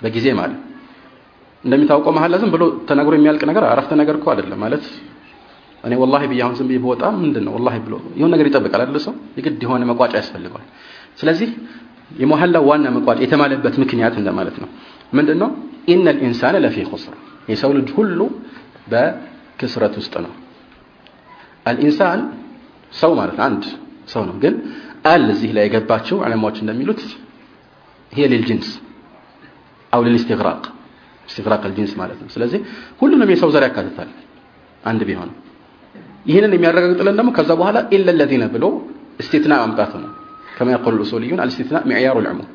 በጊዜ ማለ። እንደሚታወቀው መሐላ ዝም ብሎ ተነግሮ የሚያልቅ ነገር አረፍተ ነገር እኮ አይደለም ማለት እኔ ወላሂ ብዬ አሁን ዝም ብዬ ብወጣ ምንድን ነው ወላሂ ብሎ የሆነ ነገር ይጠብቃል አይደል ሰው የግድ የሆነ መቋጫ ያስፈልገዋል ስለዚህ የመሐላው ዋና መቋጫ የተማለበት ምክንያት እንደማለት ነው። ምንድን إن الإنسان لفي خسر፣ የሰው ልጅ ሁሉ በክስረት ውስጥ ነው። الإنسان ሰው ማለት አንድ ሰው ነው። ግን ال እዚህ ላይ የገባችው ዑለማዎች እንደሚሉት ይሄ للجنس أو للاستغراق استغراق الجنس ማለት ነው። ስለዚህ ሁሉንም የሰው ዘር ያካትታል አንድ ቢሆን። ይህንን የሚያረጋግጥልን ደግሞ ከዛ በኋላ إلا الذين ብሎ استثناء ማምጣቱ ነው። كما يقول الاصوليون الاستثناء معيار العموم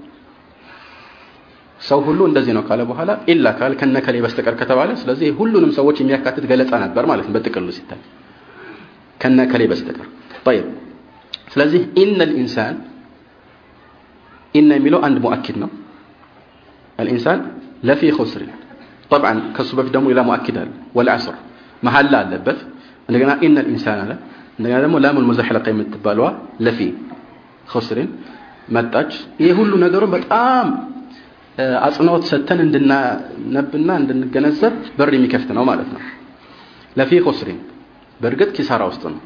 ሰው ሁሉ እንደዚህ ነው ካለ በኋላ ኢላ ካል ከነከሌ በስተቀር ከተባለ ስለዚህ ሁሉንም ሰዎች የሚያካትት ገለጻ ነበር ማለት ነው በጥቅሉ ሲታይ ከነከሌ በስተቀር طيب ስለዚህ ኢነ الانسان ኢነ የሚለው አንድ ሙአኪድ ነው الانسان لفي خسر طبعا ከሱ በፊት ደግሞ ሌላ ሙአኪድ አለ والعصر መሐላ አለበት እንደገና ኢነ الانسان አለ እንደገና ደግሞ ላሙል ሙዘሕለቀ የምትባለዋ ለፊ ኮስሬን መጣች። ይሄ ሁሉ ነገሩን በጣም አጽንኦት ሰተን እንድናነብና እንድንገነዘብ በር የሚከፍት ነው ማለት ነው። ለፊ ኮስሪን በእርግጥ ኪሳራ ውስጥ ነው።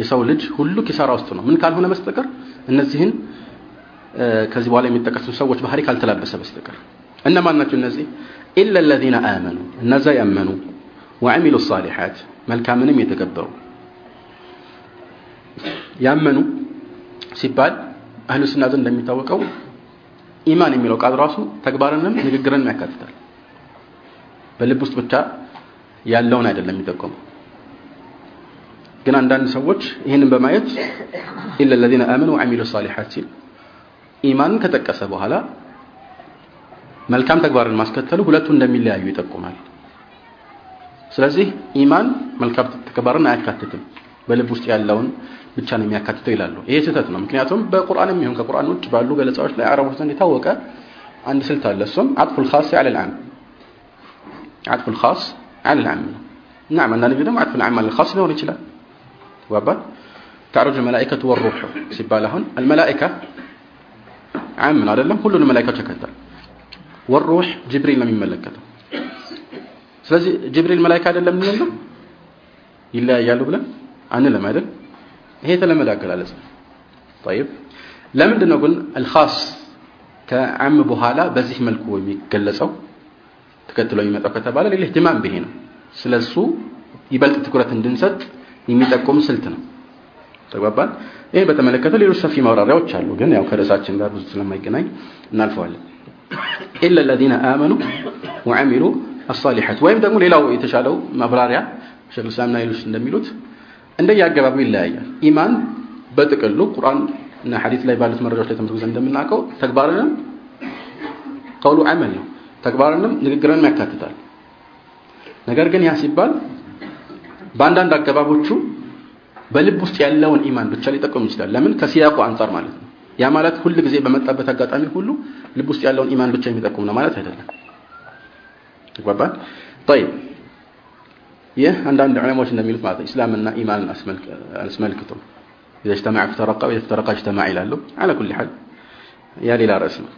የሰው ልጅ ሁሉ ኪሳራ ውስጥ ነው። ምን ካልሆነ በስተቀር እነዚህን ከዚህ በኋላ የሚጠቀሱ ሰዎች ባህሪ ካልተላበሰ በስተቀር እነማን ናቸው እነዚህ? ኢላ الذين آمنوا እነዛ ያመኑ ወዐሚሉ الصالحات መልካምንም የተገበሩ ያመኑ ሲባል አህሉ ሱና እንደሚታወቀው ኢማን የሚለው ቃል ራሱ ተግባርንም ንግግርንም ያካትታል። በልብ ውስጥ ብቻ ያለውን አይደለም የሚጠቆመው። ግን አንዳንድ ሰዎች ይህንን በማየት ኢለ ለዚነ አመኑ ወዐሚሉ ሷሊሓት ሲል ኢማንን ከጠቀሰ በኋላ መልካም ተግባርን ማስከተሉ ሁለቱ እንደሚለያዩ ይጠቁማል። ስለዚህ ኢማን መልካም ተግባርን አያካትትም፣ በልብ ውስጥ ያለውን ብቻ ነው የሚያካትተው ይላሉ። ይሄ ስህተት ነው። ምክንያቱም በቁርአን የሚሆን ከቁርአን ውጭ ባሉ ገለጻዎች ላይ አረቦች ዘንድ የታወቀ አንድ ስልት አለ። እሱም አጥፉል ኻስ ዐለ ልዓም አጥፉል ኻስ ዐለ ልዓም ነው። ናም አንዳንድ ጊዜ ደግሞ አጥፉል ዓም ዐለ ልኻስ ሊሆን ይችላል። ተግባባን። ተዕሩጅ መላኢከቱ ወሩሑ ሲባል አሁን አልመላኢካ ዓም ነው አይደለም? ሁሉንም መላኢካዎች ያካትታል። ወሩሕ ጅብሪል ነው የሚመለከተው። ስለዚህ ጅብሪል መላኢካ አይደለም እንላለን ይለያያሉ ብለን አንልም አይደል? ይሄ የተለመደ አገላለጽ ነው طيب ለምንድን ነው ግን الخاص ከዓም በኋላ በዚህ መልኩ የሚገለጸው ተከትሎ የሚመጣው ከተባለ ሌላ اهتمام به ነው ስለሱ ይበልጥ ትኩረት እንድንሰጥ የሚጠቁም ስልት ነው ተግባባን ይሄ በተመለከተ ሌሎች ሰፊ ማብራሪያዎች አሉ ግን ያው ከርዕሳችን ጋር ብዙ ስለማይገናኝ እናልፈዋለን ኢላ الذين آمنوا وعملوا الصالحات ወይም ደግሞ ሌላው የተሻለው ማብራሪያ ሸይኹል ኢስላምና ሌሎች እንደሚሉት እንደየአገባቡ ይለያያል ኢማን በጥቅሉ ቁርአን እና ሐዲስ ላይ ባሉት መረጃዎች ላይ ተመርኩዘን እንደምናውቀው ተግባርንም ቀውሉ አመል ነው ተግባርንም ንግግርንም ያካትታል ነገር ግን ያ ሲባል በአንዳንድ አገባቦቹ በልብ ውስጥ ያለውን ኢማን ብቻ ሊጠቁም ይችላል ለምን ከሲያቁ አንጻር ማለት ነው ያ ማለት ሁል ጊዜ በመጣበት አጋጣሚ ሁሉ ልብ ውስጥ ያለውን ኢማን ብቻ የሚጠቁም ነው ማለት አይደለም ተግባባን طيب ይህ አንዳንድ ዑለማዎች እንደሚሉት ማለት ነው እስላምና ኢማንን አስመልክቶ إذا اجتمع افترق وإذا افترق اجتمع ይላሉ على كل حال ያ ሌላ ርዕስ ነው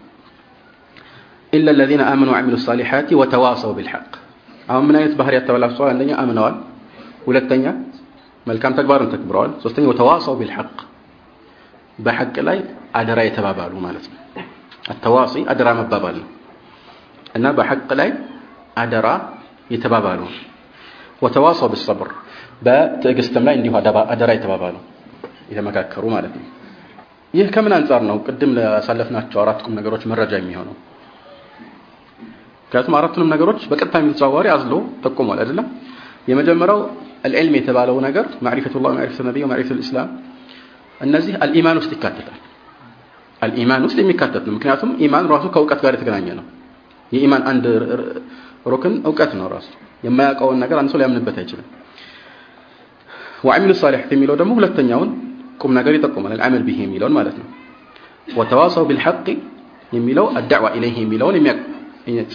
إلا الذين آمنوا وعملوا الصالحات وتواصوا بالحق አሁን ምን አይነት ባህሪያት ተበላሽተዋል አንደኛ አምነዋል ሁለተኛ መልካም ተግባርን ተክብረዋል ሶስተኛ ወተዋሰው ቢልሐቅ በሐቅ ላይ አደራ የተባባሉ ማለት ነው አተዋሲ አደራ መባባል ነው እና በሐቅ ላይ አደራ የተባባሉ ወተዋሰው ብሰብር በትዕግስትም ላይ እንዲሁ አደራ የተባባሉ የተመካከሩ ማለት ነው። ይህ ከምን አንጻር ነው? ቅድም ላሳለፍናቸው አራት ቁም ነገሮች መረጃ የሚሆነው ምክንያቱም አራቱንም ነገሮች በቀጥታ የሚተዘዋዋሪ አዝሎ ጠቁሟል አይደለም። የመጀመሪያው አልዕልም የተባለው ነገር ማዕሪፈቱላህ ማዕሪፈቱ ነቢይ ማዕሪፈቱል ኢስላም፣ እነዚህ አልኢማን ውስጥ ይካተታል። አልኢማን ውስጥ የሚካተት ነው። ምክንያቱም ኢማን ራሱ ከእውቀት ጋር የተገናኘ ነው። የኢማን አንድ ሩክን እውቀት ነው ራሱ የማያውቀውን ነገር አንድ ሰው ሊያምንበት አይችልም። ወአሚሉ ሷሊሐት የሚለው ደግሞ ሁለተኛውን ቁም ነገር ይጠቁማል። አልዓመል ቢሂ የሚለውን ማለት ነው። ወተዋሰው ቢልሐቅ የሚለው አዳዕዋ ኢለይህ የሚለውን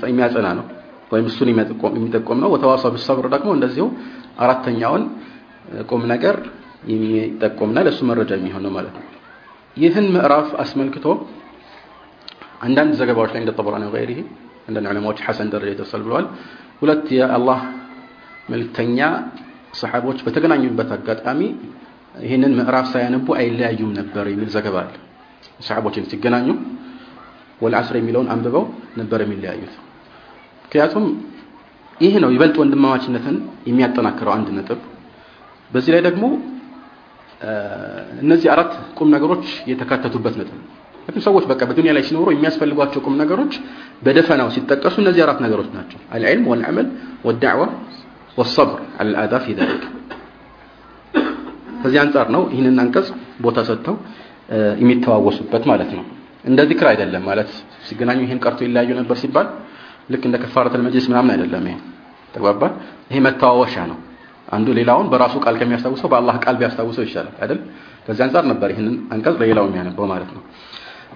የሚያጸና ነው ወይም እሱን የሚጠቆም ነው። ወተዋሰው ቢሰብር ደግሞ እንደዚሁ አራተኛውን ቁም ነገር የሚጠቆምና ለሱ መረጃ የሚሆን ነው ማለት ነው። ይህን ምዕራፍ አስመልክቶ አንዳንድ ዘገባዎች ላይ እንደ ጠበራኒ ወገይሪህ አንዳንድ ዑለማዎች ሐሰን ደረጃ ይደርሳል ብለዋል ሁለት የአላህ መልክተኛ ሰሓቦች በተገናኙበት አጋጣሚ ይህንን ምዕራፍ ሳያነቡ አይለያዩም ነበር የሚል ዘገባ አለ። ሰሓቦችን ሲገናኙ ወልዓስር የሚለውን አንብበው ነበር የሚለያዩት። ምክንያቱም ይህ ነው ይበልጥ ወንድማማችነትን የሚያጠናክረው አንድ ነጥብ። በዚህ ላይ ደግሞ እነዚህ አራት ቁም ነገሮች የተካተቱበት ነጥብ ግን ሰዎች በቃ በዱንያ ላይ ሲኖሩ የሚያስፈልጓቸው ቁም ነገሮች በደፈናው ሲጠቀሱ እነዚህ አራት ነገሮች ናቸው። አልዕልም ወልዐመል ወዳዕዋ ወሰብር አልአዳ ፊ ዛሊክ። ከዚህ አንጻር ነው ይህንን አንቀጽ ቦታ ሰጥተው የሚተዋወሱበት ማለት ነው። እንደ ዚክር አይደለም ማለት ሲገናኙ ይህን ቀርቶ ይለያዩ ነበር ሲባል ልክ እንደ ከፋረተል መጅሊስ ምናምን አይደለም። ይሄ ተግባባን። ይሄ መተዋወሻ ነው። አንዱ ሌላውን በራሱ ቃል ከሚያስታውሰው በአላህ ቃል ቢያስታውሰው ይሻላል አይደል? ከዚህ አንጻር ነበር ይህንን አንቀጽ ለሌላው የሚያነበው ማለት ነው።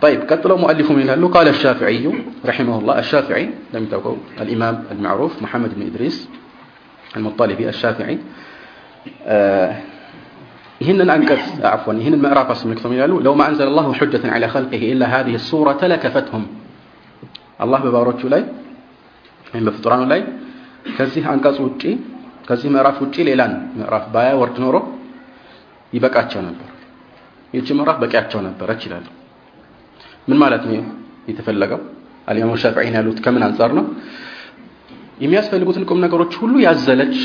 طيب قتلوا مؤلف من قال قال الشافعي رحمه الله الشافعي لم يتوقع الإمام المعروف محمد بن إدريس المطالبي الشافعي ይህንን አንቀጽ አፍወን ይህንን ምዕራፍ አስመልክተው ይላሉ ለው ማ አንዘለ ላሁ ሑጀተን ዐላ ኸልቂሂ ኢላ ሀዚህ ሱረተ ለከፈትሁም አላህ በባሮቹ ላይ ወይም በፍጡራኑ ላይ ከዚህ አንቀጽ ውጪ ከዚህ ምዕራፍ ውጪ ሌላን ምዕራፍ ባያ ወርድ ኖሮ ይበቃቸው ነበር ይህች ምዕራፍ በቂያቸው ነበረች ይላሉ ምን ማለት ነው የተፈለገው? አልኢማሙ ሻፊዒን ያሉት ከምን አንጻር ነው? የሚያስፈልጉትን ቁም ነገሮች ሁሉ ያዘለች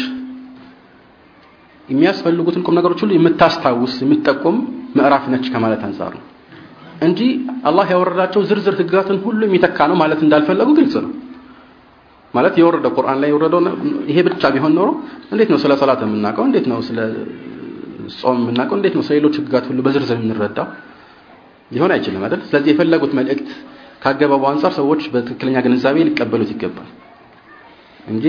የሚያስፈልጉትን ቁም ነገሮች ሁሉ የምታስታውስ የምትጠቁም ምዕራፍ ነች ከማለት አንጻር ነው። እንጂ አላህ ያወረዳቸው ዝርዝር ህግጋትን ሁሉ የሚተካ ነው ማለት እንዳልፈለጉ ግልጽ ነው። ማለት የወረደው ቁርአን ላይ የወረደው ይሄ ብቻ ቢሆን ኖሮ እንዴት ነው ስለ ሰላት የምናውቀው? እንዴት ነው ስለ ጾም የምናውቀው? እንዴት ነው ስለ ሌሎች ህግጋት ሁሉ በዝርዝር የምንረዳው ሊሆን አይችልም አይደል? ስለዚህ የፈለጉት መልእክት ካገባቡ አንጻር ሰዎች በትክክለኛ ግንዛቤ ሊቀበሉት ይገባል እንጂ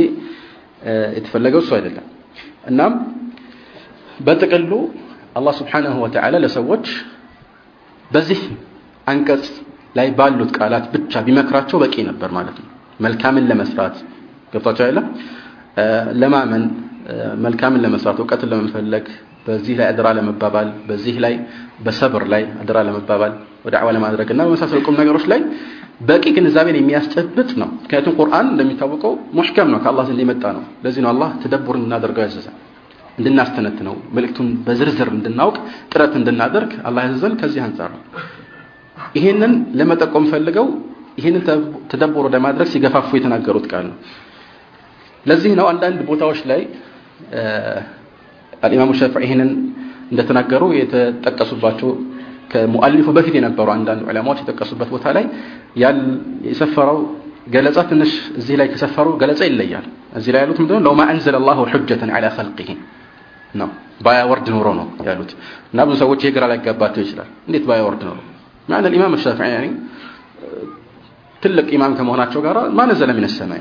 የተፈለገው እሱ አይደለም። እናም በጥቅሉ አላህ ስብሓንሁ ወተዓላ ለሰዎች በዚህ አንቀጽ ላይ ባሉት ቃላት ብቻ ቢመክራቸው በቂ ነበር ማለት ነው። መልካምን ለመስራት ገብቷቸው አይደለም? ለማመን መልካምን ለመስራት እውቀትን ለመፈለግ በዚህ ላይ አድራ ለመባባል በዚህ ላይ በሰብር ላይ አድራ ለመባባል ወደ አዋ ለማድረግ እና በመሳሰሉ ቁም ነገሮች ላይ በቂ ግንዛቤን የሚያስጨብጥ ነው። ምክንያቱም ቁርአን እንደሚታወቀው ሙሕከም ነው ከአላህ ዘንድ የመጣ ነው። ለዚህ ነው አላህ ተደቡር እንድናደርገው ያዘዘን እንድናስተነትነው መልእክቱን በዝርዝር እንድናውቅ ጥረት እንድናደርግ አላህ ያዘዘን ከዚህ አንጻር ነው። ይሄንን ለመጠቆም ፈልገው ይህንን ተደቡር ወደ ሲገፋፉ የተናገሩት ቃል ነው። ለዚህ ነው አንዳንድ ቦታዎች ላይ አልኢማሙ ሸፍዒ ይህንን እንደተናገሩ የተጠቀሱባቸው ከሙአሊፉ በፊት የነበሩ አንዳንድ ዑለማዎች የጠቀሱበት ቦታ ላይ የሰፈረው ገለጻ ትንሽ እዚህ ላይ ከሰፈሩ ገለጻ ይለያል። እዚህ ላይ ያሉት ምንድነው? ለውማ አንዘለ አላሁ ሑጀተን ዐላ ኸልቂሂ ነው። ባያወርድ ኖሮ ነው ያሉት እና ብዙ ሰዎች ይህ ግራ ይችላል። እንዴት ባያወርድ ኖሮ ማዕነ ልኢማም ሻፊዒ ትልቅ ኢማም ከመሆናቸው ጋር ማነዘለ ሚነሰማ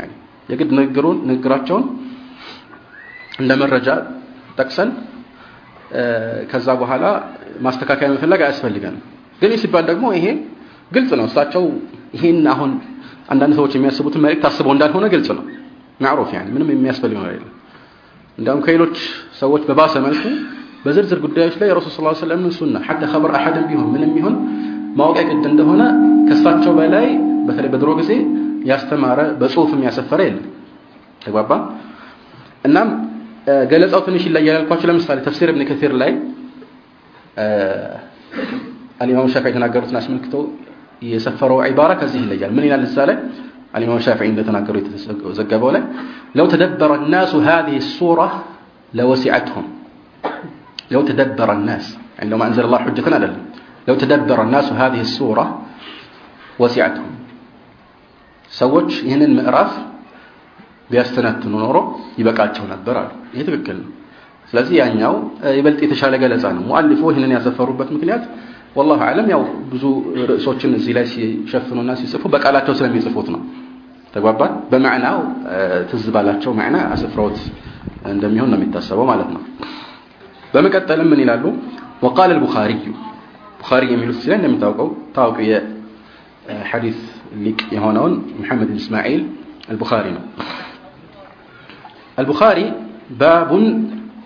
የግድ ንግግራቸውን እንደ መረጃ ጠቅሰን ከዛ በኋላ ማስተካከያ መፈለግ አያስፈልገንም። ግን ሲባል ደግሞ ይሄ ግልጽ ነው። እሳቸው ይሄን አሁን አንዳንድ ሰዎች የሚያስቡትን መልእክት አስበው እንዳልሆነ ግልጽ ነው። ማዕሩፍ ያኔ ምንም የሚያስፈልግ ነገር የለም። እንዲያውም ከሌሎች ሰዎች በባሰ መልኩ በዝርዝር ጉዳዮች ላይ የረሱል ሰለላሁ ዐለይሂ ወሰለም ሱና ሐታ ኸበር አሐድም ቢሆን ምንም ቢሆን ማወቂያ ግድ እንደሆነ ከሳቸው በላይ በተለይ በድሮ ጊዜ ያስተማረ በጽሁፍም ያሰፈረ የለም። ተግባባ። እናም ገለጻው ትንሽ ይለያል ያልኳቸው ለምሳሌ ተፍሲር ኢብኑ ከሲር ላይ አልኢማሙ ሻፊዒ የተናገሩትን አስመልክተው የሰፈረው ዒባራ ከዚህ ይለያል ምን ይላል እዛ ላይ الإمام الشافعي እንደተናገሩ የተዘገበው ላይ لو تدبر الناس هذه السورة لوسعتهم لو تدبر الناس يعني لو ما أنزل الله حجة አይደለም لو تدبر الناس هذه السورة وسعتهم ሰዎች ይህንን ምዕራፍ ቢያስተነትኑ ኖሮ ይበቃቸው ነበር አሉ። ይሄ ትክክል ነው። ስለዚህ ያኛው ይበልጥ የተሻለ ገለጻ ነው። ሙአሊፉ ይህንን ያሰፈሩበት ምክንያት ወላሁ አለም ያው ብዙ ርዕሶችን እዚህ ላይ ሲሸፍኑና ሲጽፉ በቃላቸው ስለሚጽፉት ነው። ተግባባን። በማዕናው ትዝ ባላቸው መዕና አስፍረውት እንደሚሆን ነው የሚታሰበው ማለት ነው። በመቀጠልም ምን ይላሉ? ወቃለ አልቡኻሪዩ ቡኻሪ የሚሉት ሲላይ እንደሚታወቀው ታዋቂ የሐዲስ ሊቅ የሆነውን መሐመድ ብን እስማኤል አልቡኻሪ ነው። البخاري باب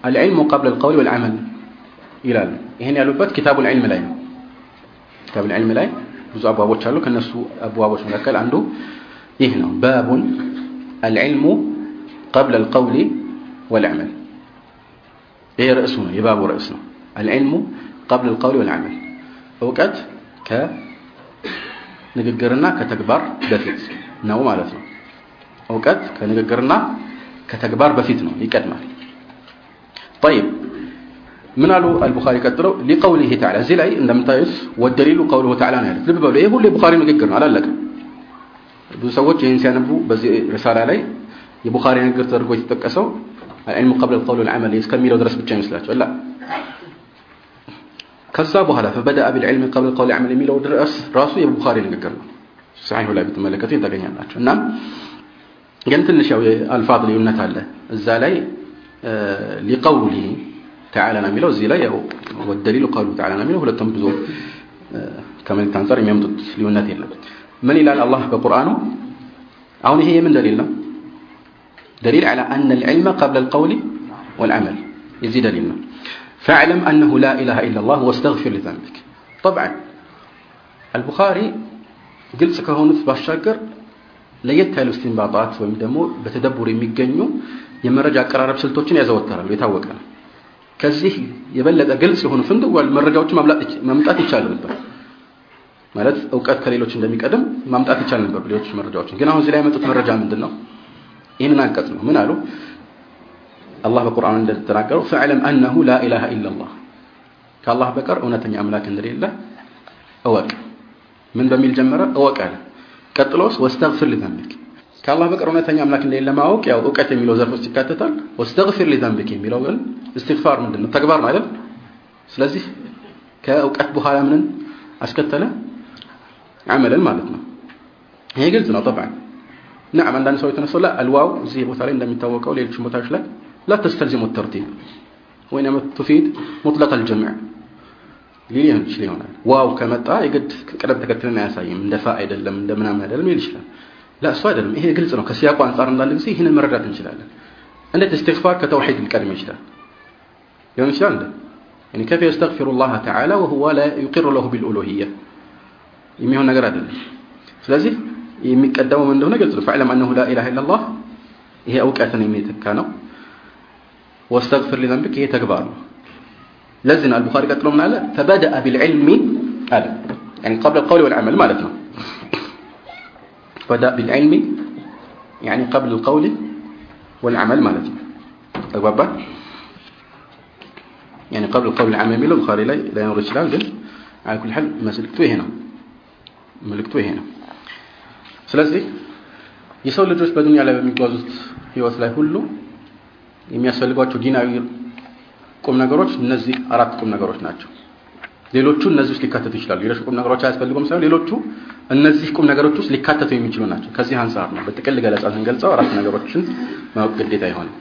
العلم قبل القول والعمل ይላሉ ይሄን ያሉበት ኪታቡ العلم ላይ ነው ኪታቡ العلم ላይ ብዙ አብዋቦች አሉ ከነሱ አብዋቦች መካከል አንዱ ይህ ነው باب العلم قبل القول والعمل ይሄ ርዕሱ ነው የባቡ ርዕስ ነው العلم قبل القول والعمل እውቀት ከንግግርና ከተግባር በፊት ነው ማለት ነው እውቀት ከንግግርና ከተግባር በፊት ነው ይቀድማል طيب ምን አሉ አልቡኻሪ ቀጥለው ሊቀውሊህ ተዓላ እዚህ ላይ እንደምታዩት ወደሊሉ ቀውሉሁ ተዓላ ነው ያሉት ልብ በሉ ይሄ ሁሉ የቡኻሪ ንግግር ነው አላለቀም ብዙ ሰዎች ይህን ሲያነቡ በዚህ ሪሳላ ላይ የቡኻሪ ንግግር ተደርጎ የተጠቀሰው العلم قبل القول والعمل እስከሚለው ድረስ ብቻ ይመስላቸዋል ላ ከዛ በኋላ فبدأ بالعلم قبل القول والعمل የሚለው ድረስ ራሱ የቡኻሪ ንግግር ነው ሰሒሁ ላይ ብትመለከቱ ታገኛላችሁ እና ግን ትንሽ ያው የአልፋዝ ልዩነት አለ እዛ ላይ ሊቀውሊህ ተዓላ ነው የሚለው እዚህ ላይ ያው ወደሊሉ ቀውሉ ተዓላ ነው የሚለው ሁለቱም ብዙ ከመልእክት አንጻር የሚያመጡት ልዩነት የለም ምን ይላል አላህ በቁርአኑ አሁን ይሄ የምን ደሊል ነው دليل على أن العلم قبل القول والعمل يزيد دليلنا فاعلم أنه لا إله إلا الله واستغفر لذنبك طبعا البخاري قلت كهونت باشاكر ለየት ያሉ እስቲንባጣት ወይም ደግሞ በተደቡር የሚገኙ የመረጃ አቀራረብ ስልቶችን ያዘወተራሉ የታወቀ ነው። ከዚህ የበለጠ ግልጽ የሆኑ ፍንትዋል መረጃዎችን ማምጣት ይቻል ነበር። ማለት እውቀት ከሌሎች እንደሚቀድም ማምጣት ይቻል ነበር ሌሎች መረጃዎችን። ግን አሁን እዚህ ላይ ያመጡት መረጃ ምንድን ነው ይህንን አንቀጽ ነው። ምን አሉ? አላህ በቁርአን እንደተናገረው ፈዕለም አነሁ ላ ኢላሃ ኢላላህ ከአላህ በቀር እውነተኛ አምላክ እንደሌለ እወቅ። ምን በሚል ጀመረ? እወቅ አለ ቀጥሎስ ወስተግፊር ሊዘንብክ ከአላህ በቀር እውነተኛ አምላክ እንደሌለ ማወቅ ያው እውቀት የሚለው ዘርፍ ውስጥ ይካተታል ወስተግፊር ሊዘንብክ የሚለው ግን እስትግፋር ምንድን ነው ተግባር ነው አይደል ስለዚህ ከእውቀት በኋላ ምንን አስከተለ አመልን ማለት ነው ይሄ ግልጽ ነው طبعا نعم عندنا سويت نفسه لا الواو زي ቦታ ላይ እንደሚታወቀው ሌሎች ቦታዎች ላይ لا تستلزم الترتيب وإنما تفيد مطلق الجمع ሊሆን ይችላል ይሆናል ዋው ከመጣ የግድ ቅደም ተከተልን አያሳይም እንደ ፋ አይደለም እንደ ምናምን አይደለም ይል ይችላል لا እሱ አይደለም ይሄ ግልጽ ነው ከሲያቁ አንጻር እንዳለ ጊዜ ይህንን መረዳት እንችላለን እንዴት استغفار ከተውሂድ ሊቀድም ይችላል ሊሆን ይችላል እንደ يعني كيف يستغفر الله تعالى وهو لا يقر له بالألوهية የሚሆን ነገር አይደለም ስለዚህ የሚቀደመው ምን እንደሆነ ግልጽ ነው ፈዕለም አነሁ ላ ኢላሃ ኢላላህ ይሄ እውቀትን የሚተካ ነው ወስተግፍር ሊዘንብክ ይሄ ተግባር ነው ለዚህ ነው አልቡኻሪ ቀጥሎ ምን አለ ፈበደአ ቢልዕልሚ አለ يعني قبل القول والعمل ማለት ነው بدأ بالعلم يعني قبل القول والعمل ማለት ነው ተግባባ يعني قبل القول والعمل የሚለው ቡኻሪ ላይ ላይኖር ይችላል ግን على كل حال መልእክቱ ይሄ ነው መልእክቱ ይሄ ነው ስለዚህ የሰው ልጆች በዱንያ ላይ በሚጓዙት ህይወት ላይ ሁሉ የሚያስፈልጓቸው ዲናዊ ቁም ነገሮች እነዚህ አራት ቁም ነገሮች ናቸው። ሌሎቹ እነዚህ ውስጥ ሊካተቱ ይችላሉ። ሌሎች ቁም ነገሮች አያስፈልጉም ሳይሆን ሌሎቹ እነዚህ ቁም ነገሮች ውስጥ ሊካተቱ የሚችሉ ናቸው። ከዚህ አንጻር ነው በጥቅል ገለጻ ስንገልጸው አራት ነገሮችን ማወቅ ግዴታ ይሆናል